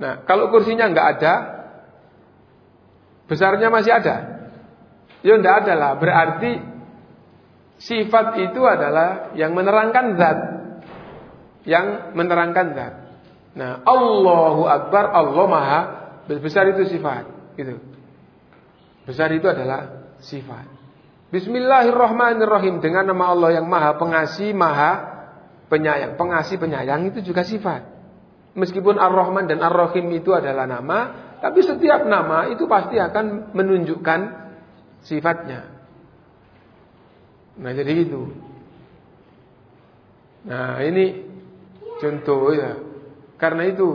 Nah, kalau kursinya nggak ada, besarnya masih ada. Ya nggak ada lah. Berarti sifat itu adalah yang menerangkan zat. Yang menerangkan zat. Nah, Allahu Akbar, Allah Maha Besar itu sifat, gitu. Besar itu adalah sifat. Bismillahirrahmanirrahim dengan nama Allah yang Maha Pengasih, Maha Penyayang. Pengasih, penyayang itu juga sifat. Meskipun Ar-Rahman dan Ar-Rahim itu adalah nama, tapi setiap nama itu pasti akan menunjukkan sifatnya. Nah, jadi itu. Nah, ini contoh ya. Karena itu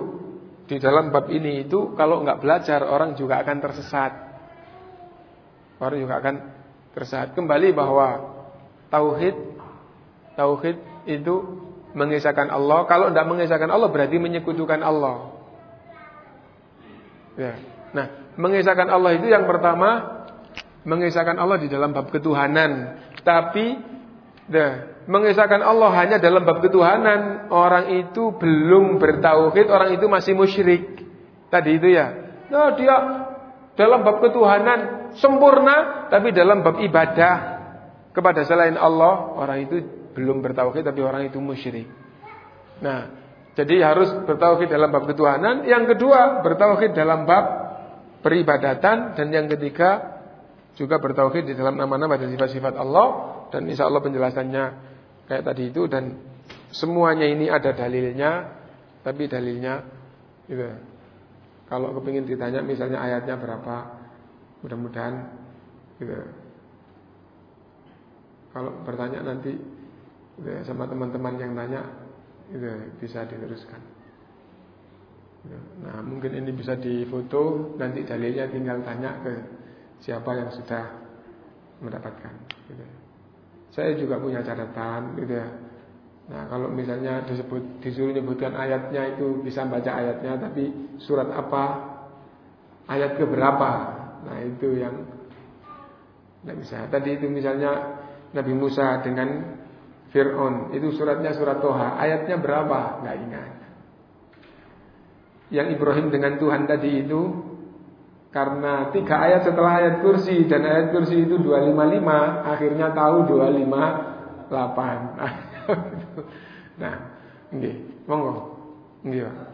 di dalam bab ini itu kalau nggak belajar orang juga akan tersesat. Orang juga akan tersesat. Kembali bahwa tauhid tauhid itu mengisahkan Allah. Kalau tidak mengisahkan Allah berarti menyekutukan Allah. Ya. Nah, mengisahkan Allah itu yang pertama mengisahkan Allah di dalam bab ketuhanan. Tapi Nah, mengisahkan Allah hanya dalam bab ketuhanan, orang itu belum bertauhid, orang itu masih musyrik. Tadi itu ya. Nah, dia dalam bab ketuhanan sempurna, tapi dalam bab ibadah kepada selain Allah, orang itu belum bertauhid tapi orang itu musyrik. Nah, jadi harus bertauhid dalam bab ketuhanan, yang kedua bertauhid dalam bab peribadatan dan yang ketiga juga bertauhid di dalam nama-nama dan sifat-sifat Allah dan insya Allah penjelasannya kayak tadi itu dan semuanya ini ada dalilnya tapi dalilnya gitu. Kalau kepingin ditanya misalnya ayatnya berapa mudah-mudahan gitu. Kalau bertanya nanti gitu, sama teman-teman yang nanya gitu, bisa diteruskan. Gitu. Nah mungkin ini bisa difoto nanti dalilnya tinggal tanya ke siapa yang sudah mendapatkan. Gitu. Saya juga punya catatan, gitu ya. Nah kalau misalnya disebut disuruh menyebutkan ayatnya itu bisa baca ayatnya, tapi surat apa, ayat keberapa, nah itu yang tidak bisa. Tadi itu misalnya Nabi Musa dengan Fir'aun itu suratnya surat Toha, ayatnya berapa? Nggak ingat. Yang Ibrahim dengan Tuhan tadi itu karena tiga ayat setelah ayat kursi dan ayat kursi itu 255 akhirnya tahu 258 nah nggih monggo nggih Pak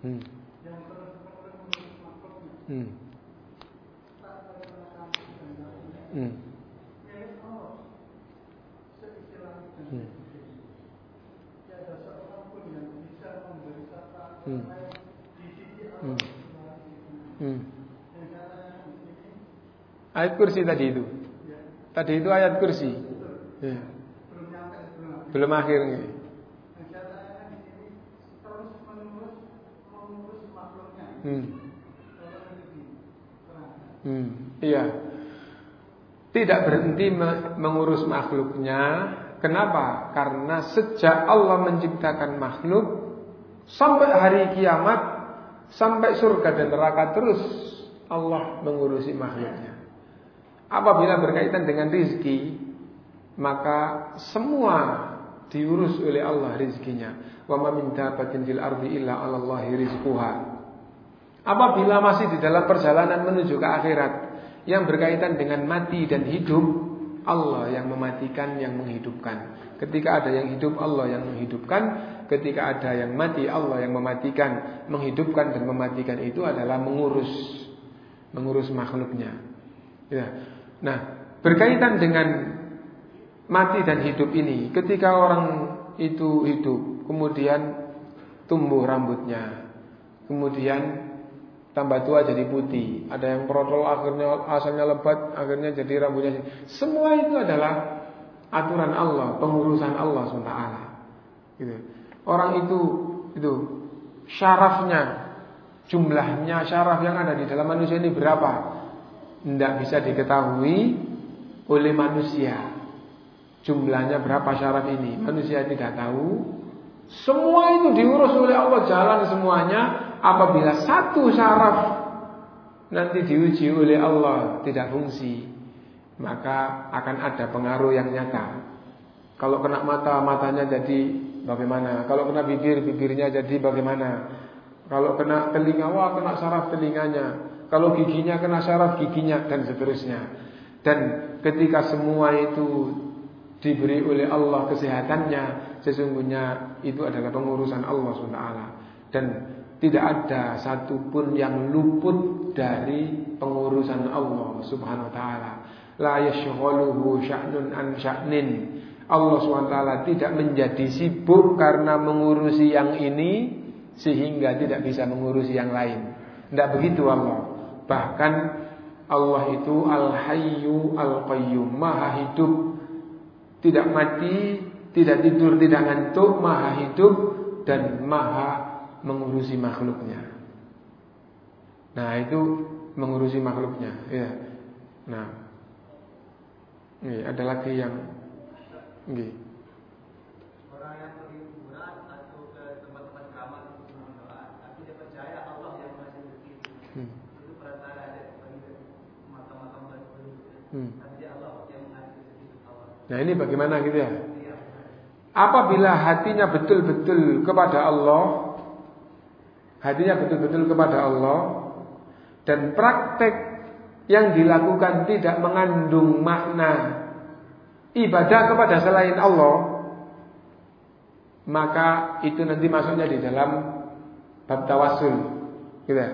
hmm. Hmm. Hmm. Hmm. Hmm. Hmm. Hmm. Ayat kursi tadi itu. Tadi itu ayat kursi. Ya. Belum akhirnya. Hmm. Hmm. Iya. Tidak berhenti mengurus makhluknya. Kenapa? Karena sejak Allah menciptakan makhluk, Sampai hari kiamat Sampai surga dan neraka terus Allah mengurusi makhluknya. Apabila berkaitan dengan rizki Maka semua diurus oleh Allah rizkinya. Wa ma min dabatin fil ardi illa 'ala Allahi rizquha. Apabila masih di dalam perjalanan menuju ke akhirat Yang berkaitan dengan mati dan hidup Allah yang mematikan, yang menghidupkan Ketika ada yang hidup, Allah yang menghidupkan ketika ada yang mati Allah yang mematikan, menghidupkan dan mematikan itu adalah mengurus mengurus makhluknya. Ya. Nah, berkaitan dengan mati dan hidup ini, ketika orang itu hidup, kemudian tumbuh rambutnya, kemudian tambah tua jadi putih, ada yang protol akhirnya asalnya lebat, akhirnya jadi rambutnya. Semua itu adalah aturan Allah, pengurusan Allah SWT. Gitu. Orang itu itu syarafnya, jumlahnya syaraf yang ada di dalam manusia ini berapa? Tidak bisa diketahui oleh manusia. Jumlahnya berapa syaraf ini? Manusia tidak tahu. Semua itu diurus oleh Allah jalan semuanya. Apabila satu syaraf nanti diuji oleh Allah tidak fungsi, maka akan ada pengaruh yang nyata. Kalau kena mata, matanya jadi bagaimana? Kalau kena bibir, bibirnya jadi bagaimana? Kalau kena telinga, wah kena saraf telinganya. Kalau giginya kena saraf giginya dan seterusnya. Dan ketika semua itu diberi oleh Allah kesehatannya, sesungguhnya itu adalah pengurusan Allah SWT. Dan tidak ada satupun yang luput dari pengurusan Allah Subhanahu wa taala. La yashghaluhu sya'nun an sya'nin. Allah SWT tidak menjadi sibuk karena mengurusi yang ini sehingga tidak bisa mengurusi yang lain. Tidak begitu Allah. Bahkan Allah itu Al-Hayyu Al-Qayyum, Maha hidup, tidak mati, tidak tidur, tidak ngantuk, Maha hidup dan Maha mengurusi makhluknya. Nah, itu mengurusi makhluknya, ya. Nah, ini ada lagi yang Nggih. Orang yang pergi kuburan atau ke tempat-tempat keramat untuk berdoa, tapi dia percaya Allah yang masih rezeki. Hmm. Hmm. Nah ini bagaimana gitu ya? Apabila hatinya betul-betul kepada Allah hatinya betul-betul kepada Allah dan praktek yang dilakukan tidak mengandung makna ibadah kepada selain Allah, maka itu nanti masuknya di dalam bab tawasul. Gitu.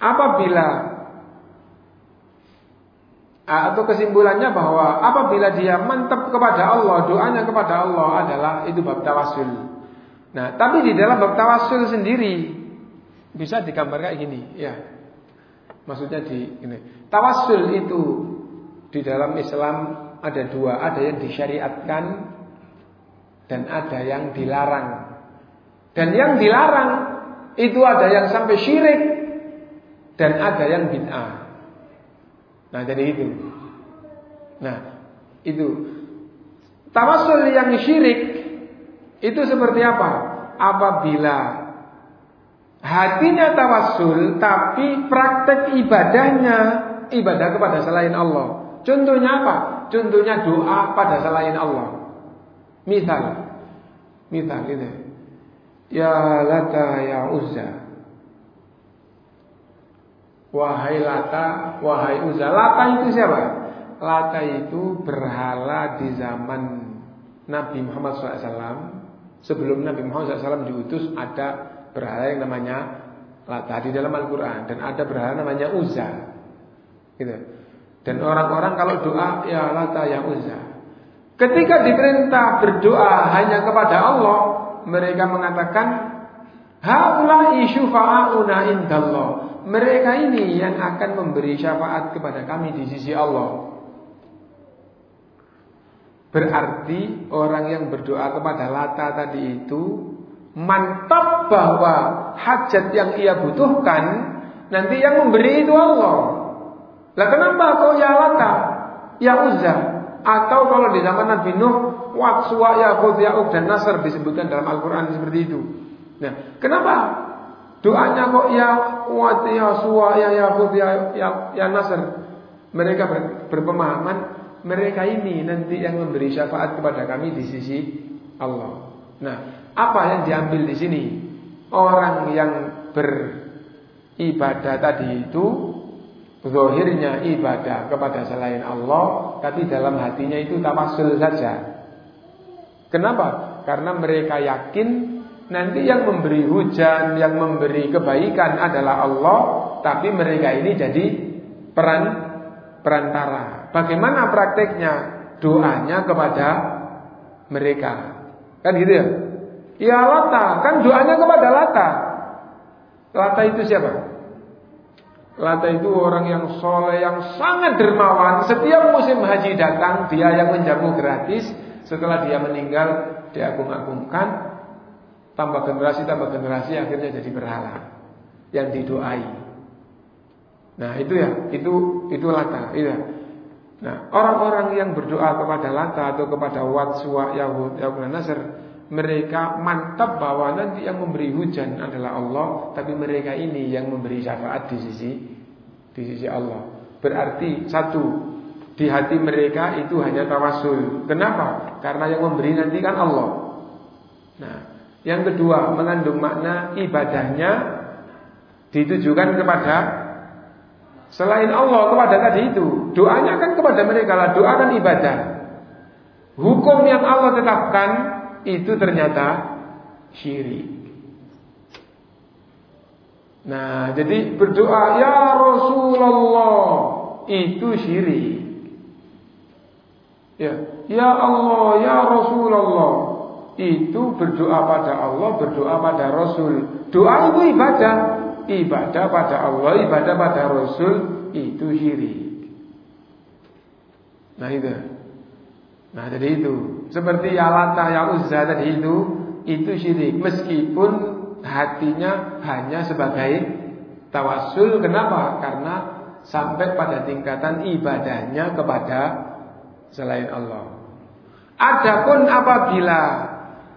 Apabila atau kesimpulannya bahwa apabila dia mantap kepada Allah, doanya kepada Allah adalah itu bab tawasul. Nah, tapi di dalam bab tawasul sendiri bisa digambarkan gini, ya. Maksudnya di ini. Tawasul itu di dalam Islam ada dua, ada yang disyariatkan dan ada yang dilarang. Dan yang dilarang itu ada yang sampai syirik dan ada yang bid'ah. Nah, jadi itu. Nah, itu tawasul yang syirik itu seperti apa? Apabila hatinya tawasul tapi praktek ibadahnya ibadah kepada selain Allah. Contohnya apa? Contohnya doa pada selain Allah. Misal, misal ini, Ya Lata ya Uzza. Wahai Lata, wahai Uzza. Lata itu siapa? Lata itu berhala di zaman Nabi Muhammad SAW. Sebelum Nabi Muhammad SAW diutus ada berhala yang namanya Lata di dalam Al-Quran dan ada berhala namanya Uzza. Gitu. Dan orang-orang kalau doa ya lata ya uzza. Ketika diperintah berdoa hanya kepada Allah, mereka mengatakan haula'i syufa'auna indallah. Mereka ini yang akan memberi syafaat kepada kami di sisi Allah. Berarti orang yang berdoa kepada Lata tadi itu mantap bahwa hajat yang ia butuhkan nanti yang memberi itu Allah. Lah kenapa kau ya Lata, ya Uzza? Atau kalau di zaman Nabi Nuh, Wat, Suwa, Yahud, Ya'ub dan Nasr disebutkan dalam Al-Quran seperti itu. Nah, kenapa doanya kok ya Wat, ya ya Yahud, ya, ya, ya Nasr? Mereka ber, berpemahaman mereka ini nanti yang memberi syafaat kepada kami di sisi Allah. Nah, apa yang diambil di sini? Orang yang beribadah tadi itu Zohirnya ibadah kepada selain Allah Tapi dalam hatinya itu tawasul saja Kenapa? Karena mereka yakin Nanti yang memberi hujan Yang memberi kebaikan adalah Allah Tapi mereka ini jadi peran perantara Bagaimana prakteknya? Doanya kepada mereka Kan gitu ya? Ya Lata Kan doanya kepada Lata Lata itu siapa? Lata itu orang yang soleh, yang sangat dermawan. Setiap musim haji datang, dia yang menjamu gratis. Setelah dia meninggal, diagung-agungkan. Tambah generasi, tambah generasi, akhirnya jadi berhala. Yang didoai. Nah itu ya, itu itu Lata. Iya. Nah orang-orang yang berdoa kepada Lata atau kepada Wat, Suwa, Yahud, Yahud, Nasr mereka mantap bahwa nanti yang memberi hujan adalah Allah, tapi mereka ini yang memberi syafaat di sisi di sisi Allah. Berarti satu di hati mereka itu hanya tawasul. Kenapa? Karena yang memberi nanti kan Allah. Nah, yang kedua mengandung makna ibadahnya ditujukan kepada selain Allah kepada tadi itu. Doanya kan kepada mereka lah. Doa kan ibadah. Hukum yang Allah tetapkan itu ternyata syirik. Nah, jadi berdoa ya Rasulullah itu syirik. Ya, ya Allah, ya Rasulullah itu berdoa pada Allah, berdoa pada Rasul. Doa itu ibadah, ibadah pada Allah, ibadah pada Rasul itu syirik. Nah itu. Nah jadi itu Seperti Yalata ya Uzza tadi itu Itu syirik Meskipun hatinya hanya sebagai Tawasul Kenapa? Karena sampai pada tingkatan ibadahnya kepada Selain Allah Adapun apabila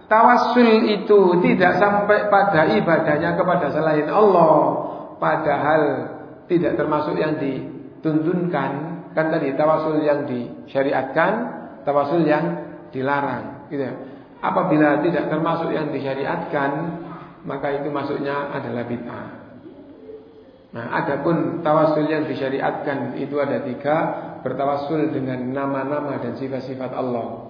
Tawasul itu tidak sampai pada ibadahnya kepada selain Allah Padahal tidak termasuk yang dituntunkan Kan tadi tawasul yang disyariatkan tawasul yang dilarang gitu ya. Apabila tidak termasuk yang disyariatkan maka itu masuknya adalah bid'ah. Nah, adapun tawasul yang disyariatkan itu ada tiga, bertawasul dengan nama-nama dan sifat-sifat Allah.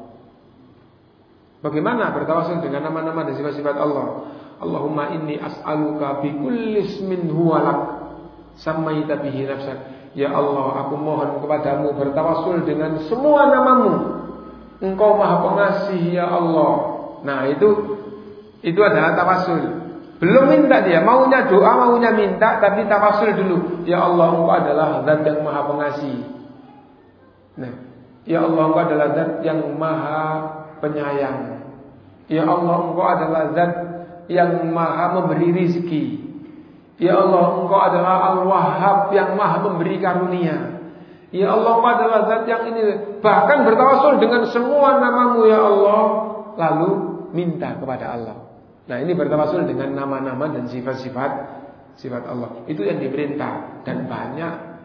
Bagaimana bertawasul dengan nama-nama dan sifat-sifat Allah? Allahumma inni as'aluka bi kulli ismin huwa lak samaita bihi nafsak. Ya Allah, aku mohon kepadamu bertawasul dengan semua namamu. Engkau Maha Pengasih ya Allah. Nah, itu itu adalah tawasul. Belum minta dia, maunya doa, maunya minta, tapi tawasul dulu. Ya Allah, Engkau adalah Zat yang Maha Pengasih. Nah, Ya Allah, Engkau adalah Zat yang Maha Penyayang. Ya Allah, Engkau adalah Zat yang maha memberi rizki. Ya Allah, Engkau adalah Al-Wahhab yang maha memberi karunia. Ya Allah, Engkau adalah zat yang ini. Bahkan bertawasul dengan semua namamu ya Allah. Lalu minta kepada Allah. Nah ini bertawasul dengan nama-nama dan sifat-sifat sifat Allah. Itu yang diperintah. Dan banyak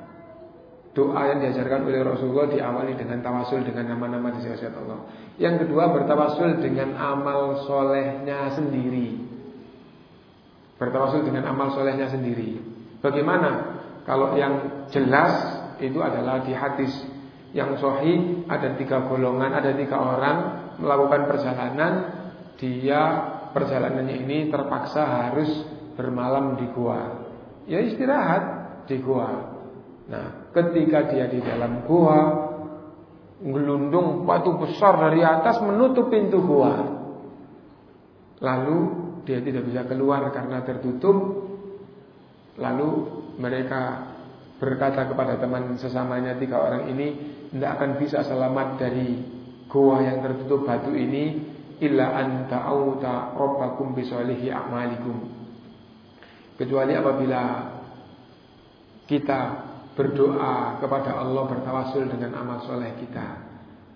doa yang diajarkan oleh Rasulullah diawali dengan tawasul dengan nama-nama dan sifat-sifat Allah. Yang kedua bertawasul dengan amal solehnya sendiri. Bertawasul dengan amal solehnya sendiri. Bagaimana? Kalau yang jelas itu adalah di hadis yang sahih ada tiga golongan, ada tiga orang melakukan perjalanan, dia perjalanannya ini terpaksa harus bermalam di gua. Ya istirahat di gua. Nah, ketika dia di dalam gua, gelundung batu besar dari atas menutup pintu gua. Lalu dia tidak bisa keluar karena tertutup. Lalu mereka berkata kepada teman sesamanya tiga orang ini tidak akan bisa selamat dari goa yang tertutup batu ini illa anta auta rabbakum bisolihi a'malikum. Kecuali apabila kita berdoa kepada Allah bertawasul dengan amal soleh kita.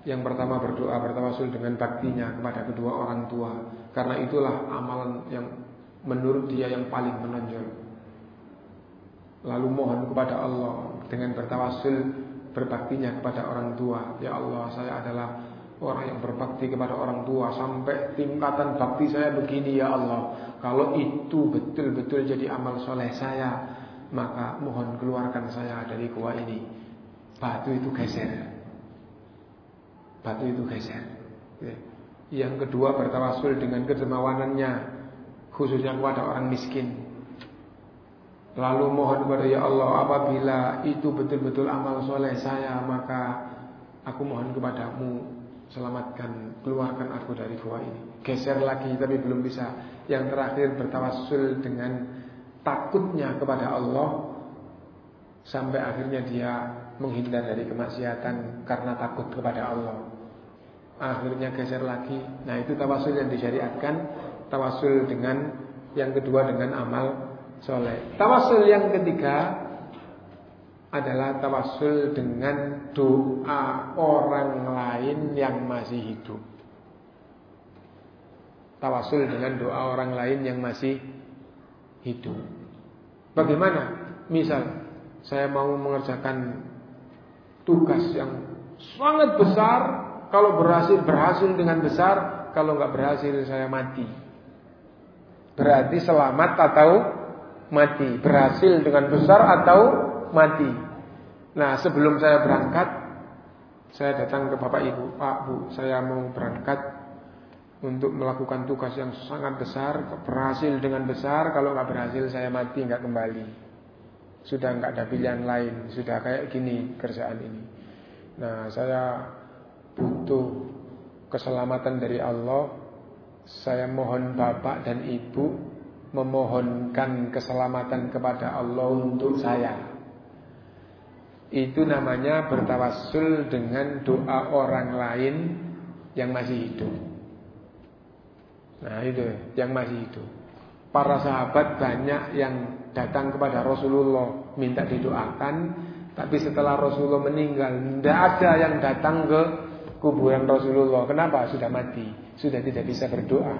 Yang pertama berdoa bertawasul dengan baktinya kepada kedua orang tua. Karena itulah amalan yang menurut dia yang paling menonjol. Lalu mohon kepada Allah dengan bertawasul berbaktinya kepada orang tua. Ya Allah saya adalah orang yang berbakti kepada orang tua Sampai tingkatan bakti saya begini ya Allah. Kalau itu betul-betul jadi amal soleh saya Maka mohon keluarkan saya dari gua ini Batu itu geser batu itu geser. Ya. Yang kedua bertawasul dengan kedermawanannya khususnya kepada orang miskin. Lalu mohon kepada ya Allah apabila itu betul-betul amal soleh saya maka aku mohon kepadamu selamatkan keluarkan aku dari gua ini. Geser lagi tapi belum bisa. Yang terakhir bertawasul dengan takutnya kepada Allah sampai akhirnya dia menghindar dari kemaksiatan karena takut kepada Allah akhirnya geser lagi. Nah itu tawasul yang disyariatkan, tawasul dengan yang kedua dengan amal soleh. Tawasul yang ketiga adalah tawasul dengan doa orang lain yang masih hidup. Tawasul dengan doa orang lain yang masih hidup. Bagaimana? Misal saya mau mengerjakan tugas yang sangat besar kalau berhasil berhasil dengan besar, kalau nggak berhasil saya mati. Berarti selamat atau mati. Berhasil dengan besar atau mati. Nah sebelum saya berangkat, saya datang ke bapak ibu, pak bu, saya mau berangkat untuk melakukan tugas yang sangat besar, berhasil dengan besar. Kalau nggak berhasil saya mati nggak kembali. Sudah nggak ada pilihan lain, sudah kayak gini kerjaan ini. Nah saya butuh keselamatan dari Allah, saya mohon Bapak dan Ibu memohonkan keselamatan kepada Allah untuk saya. Itu namanya bertawassul dengan doa orang lain yang masih hidup. Nah itu yang masih hidup. Para sahabat banyak yang datang kepada Rasulullah minta didoakan, tapi setelah Rasulullah meninggal, tidak ada yang datang ke kuburan Rasulullah. Kenapa? Sudah mati, sudah tidak bisa berdoa.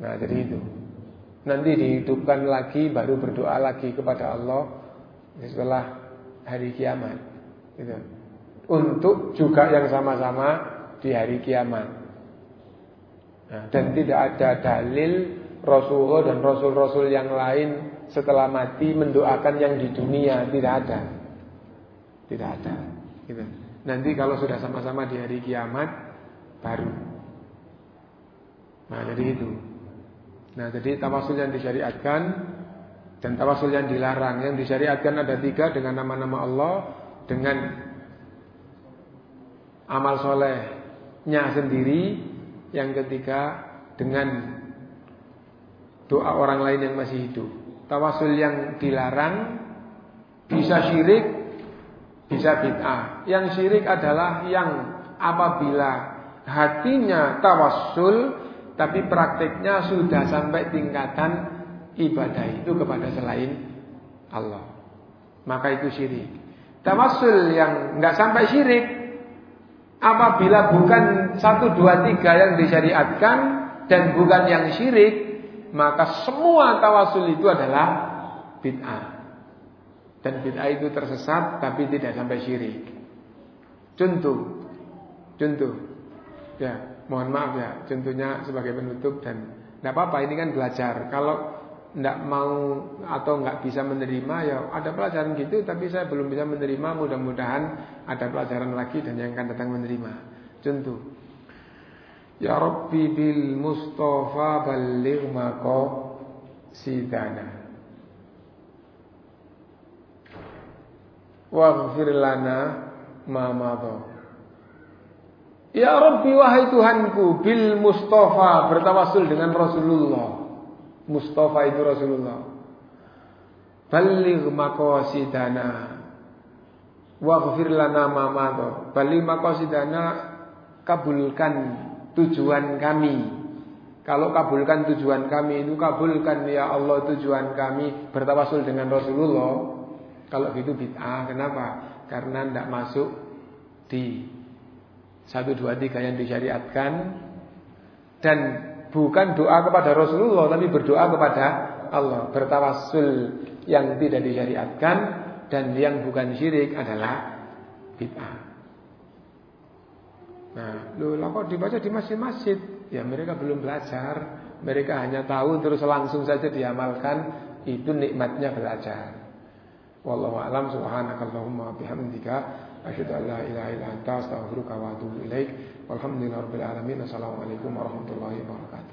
Nah, jadi itu. Nanti dihidupkan lagi, baru berdoa lagi kepada Allah setelah hari kiamat. Gitu. Untuk juga yang sama-sama di hari kiamat. Dan tidak ada dalil Rasulullah dan Rasul-Rasul yang lain setelah mati mendoakan yang di dunia tidak ada, tidak ada. Gitu. Nanti kalau sudah sama-sama di hari kiamat baru. Nah jadi itu. Nah jadi tawasul yang disyariatkan dan tawasul yang dilarang. Yang disyariatkan ada tiga dengan nama-nama Allah, dengan amal solehnya sendiri. Yang ketiga dengan doa orang lain yang masih hidup. Tawasul yang dilarang bisa syirik, bisa bid'ah. Yang syirik adalah yang apabila hatinya tawassul tapi prakteknya sudah sampai tingkatan ibadah itu kepada selain Allah. Maka itu syirik. Tawassul yang nggak sampai syirik apabila bukan satu dua tiga yang disyariatkan dan bukan yang syirik maka semua tawasul itu adalah bid'ah. Dan bid'ah itu tersesat tapi tidak sampai syirik. Contoh, contoh, ya mohon maaf ya, contohnya sebagai penutup dan tidak apa-apa ini kan belajar. Kalau tidak mau atau nggak bisa menerima ya ada pelajaran gitu tapi saya belum bisa menerima mudah-mudahan ada pelajaran lagi dan yang akan datang menerima. Contoh, Ya Rabbi bil Mustafa balligh sidana Waghfir lana ma Ya Rabbi wahai Tuhanku bil Mustafa bertawasul dengan Rasulullah. Mustafa itu Rasulullah. Balligh maqasidana Waghfir lana ma madha Balligh maqasidana kabulkan tujuan kami. Kalau kabulkan tujuan kami itu kabulkan ya Allah tujuan kami bertawasul dengan Rasulullah. Kalau gitu bid'ah. Kenapa? Karena tidak masuk di satu dua tiga yang disyariatkan dan bukan doa kepada Rasulullah tapi berdoa kepada Allah bertawasul yang tidak disyariatkan dan yang bukan syirik adalah bid'ah. Nah, lu kok dibaca di masjid-masjid? Ya mereka belum belajar, mereka hanya tahu terus langsung saja diamalkan. Itu nikmatnya belajar. Wallahu a'lam subhanakallahumma bihamdika asyhadu an la ilaha illa anta astaghfiruka wa atubu ilaik. Walhamdulillahirabbil alamin. Assalamualaikum warahmatullahi wabarakatuh.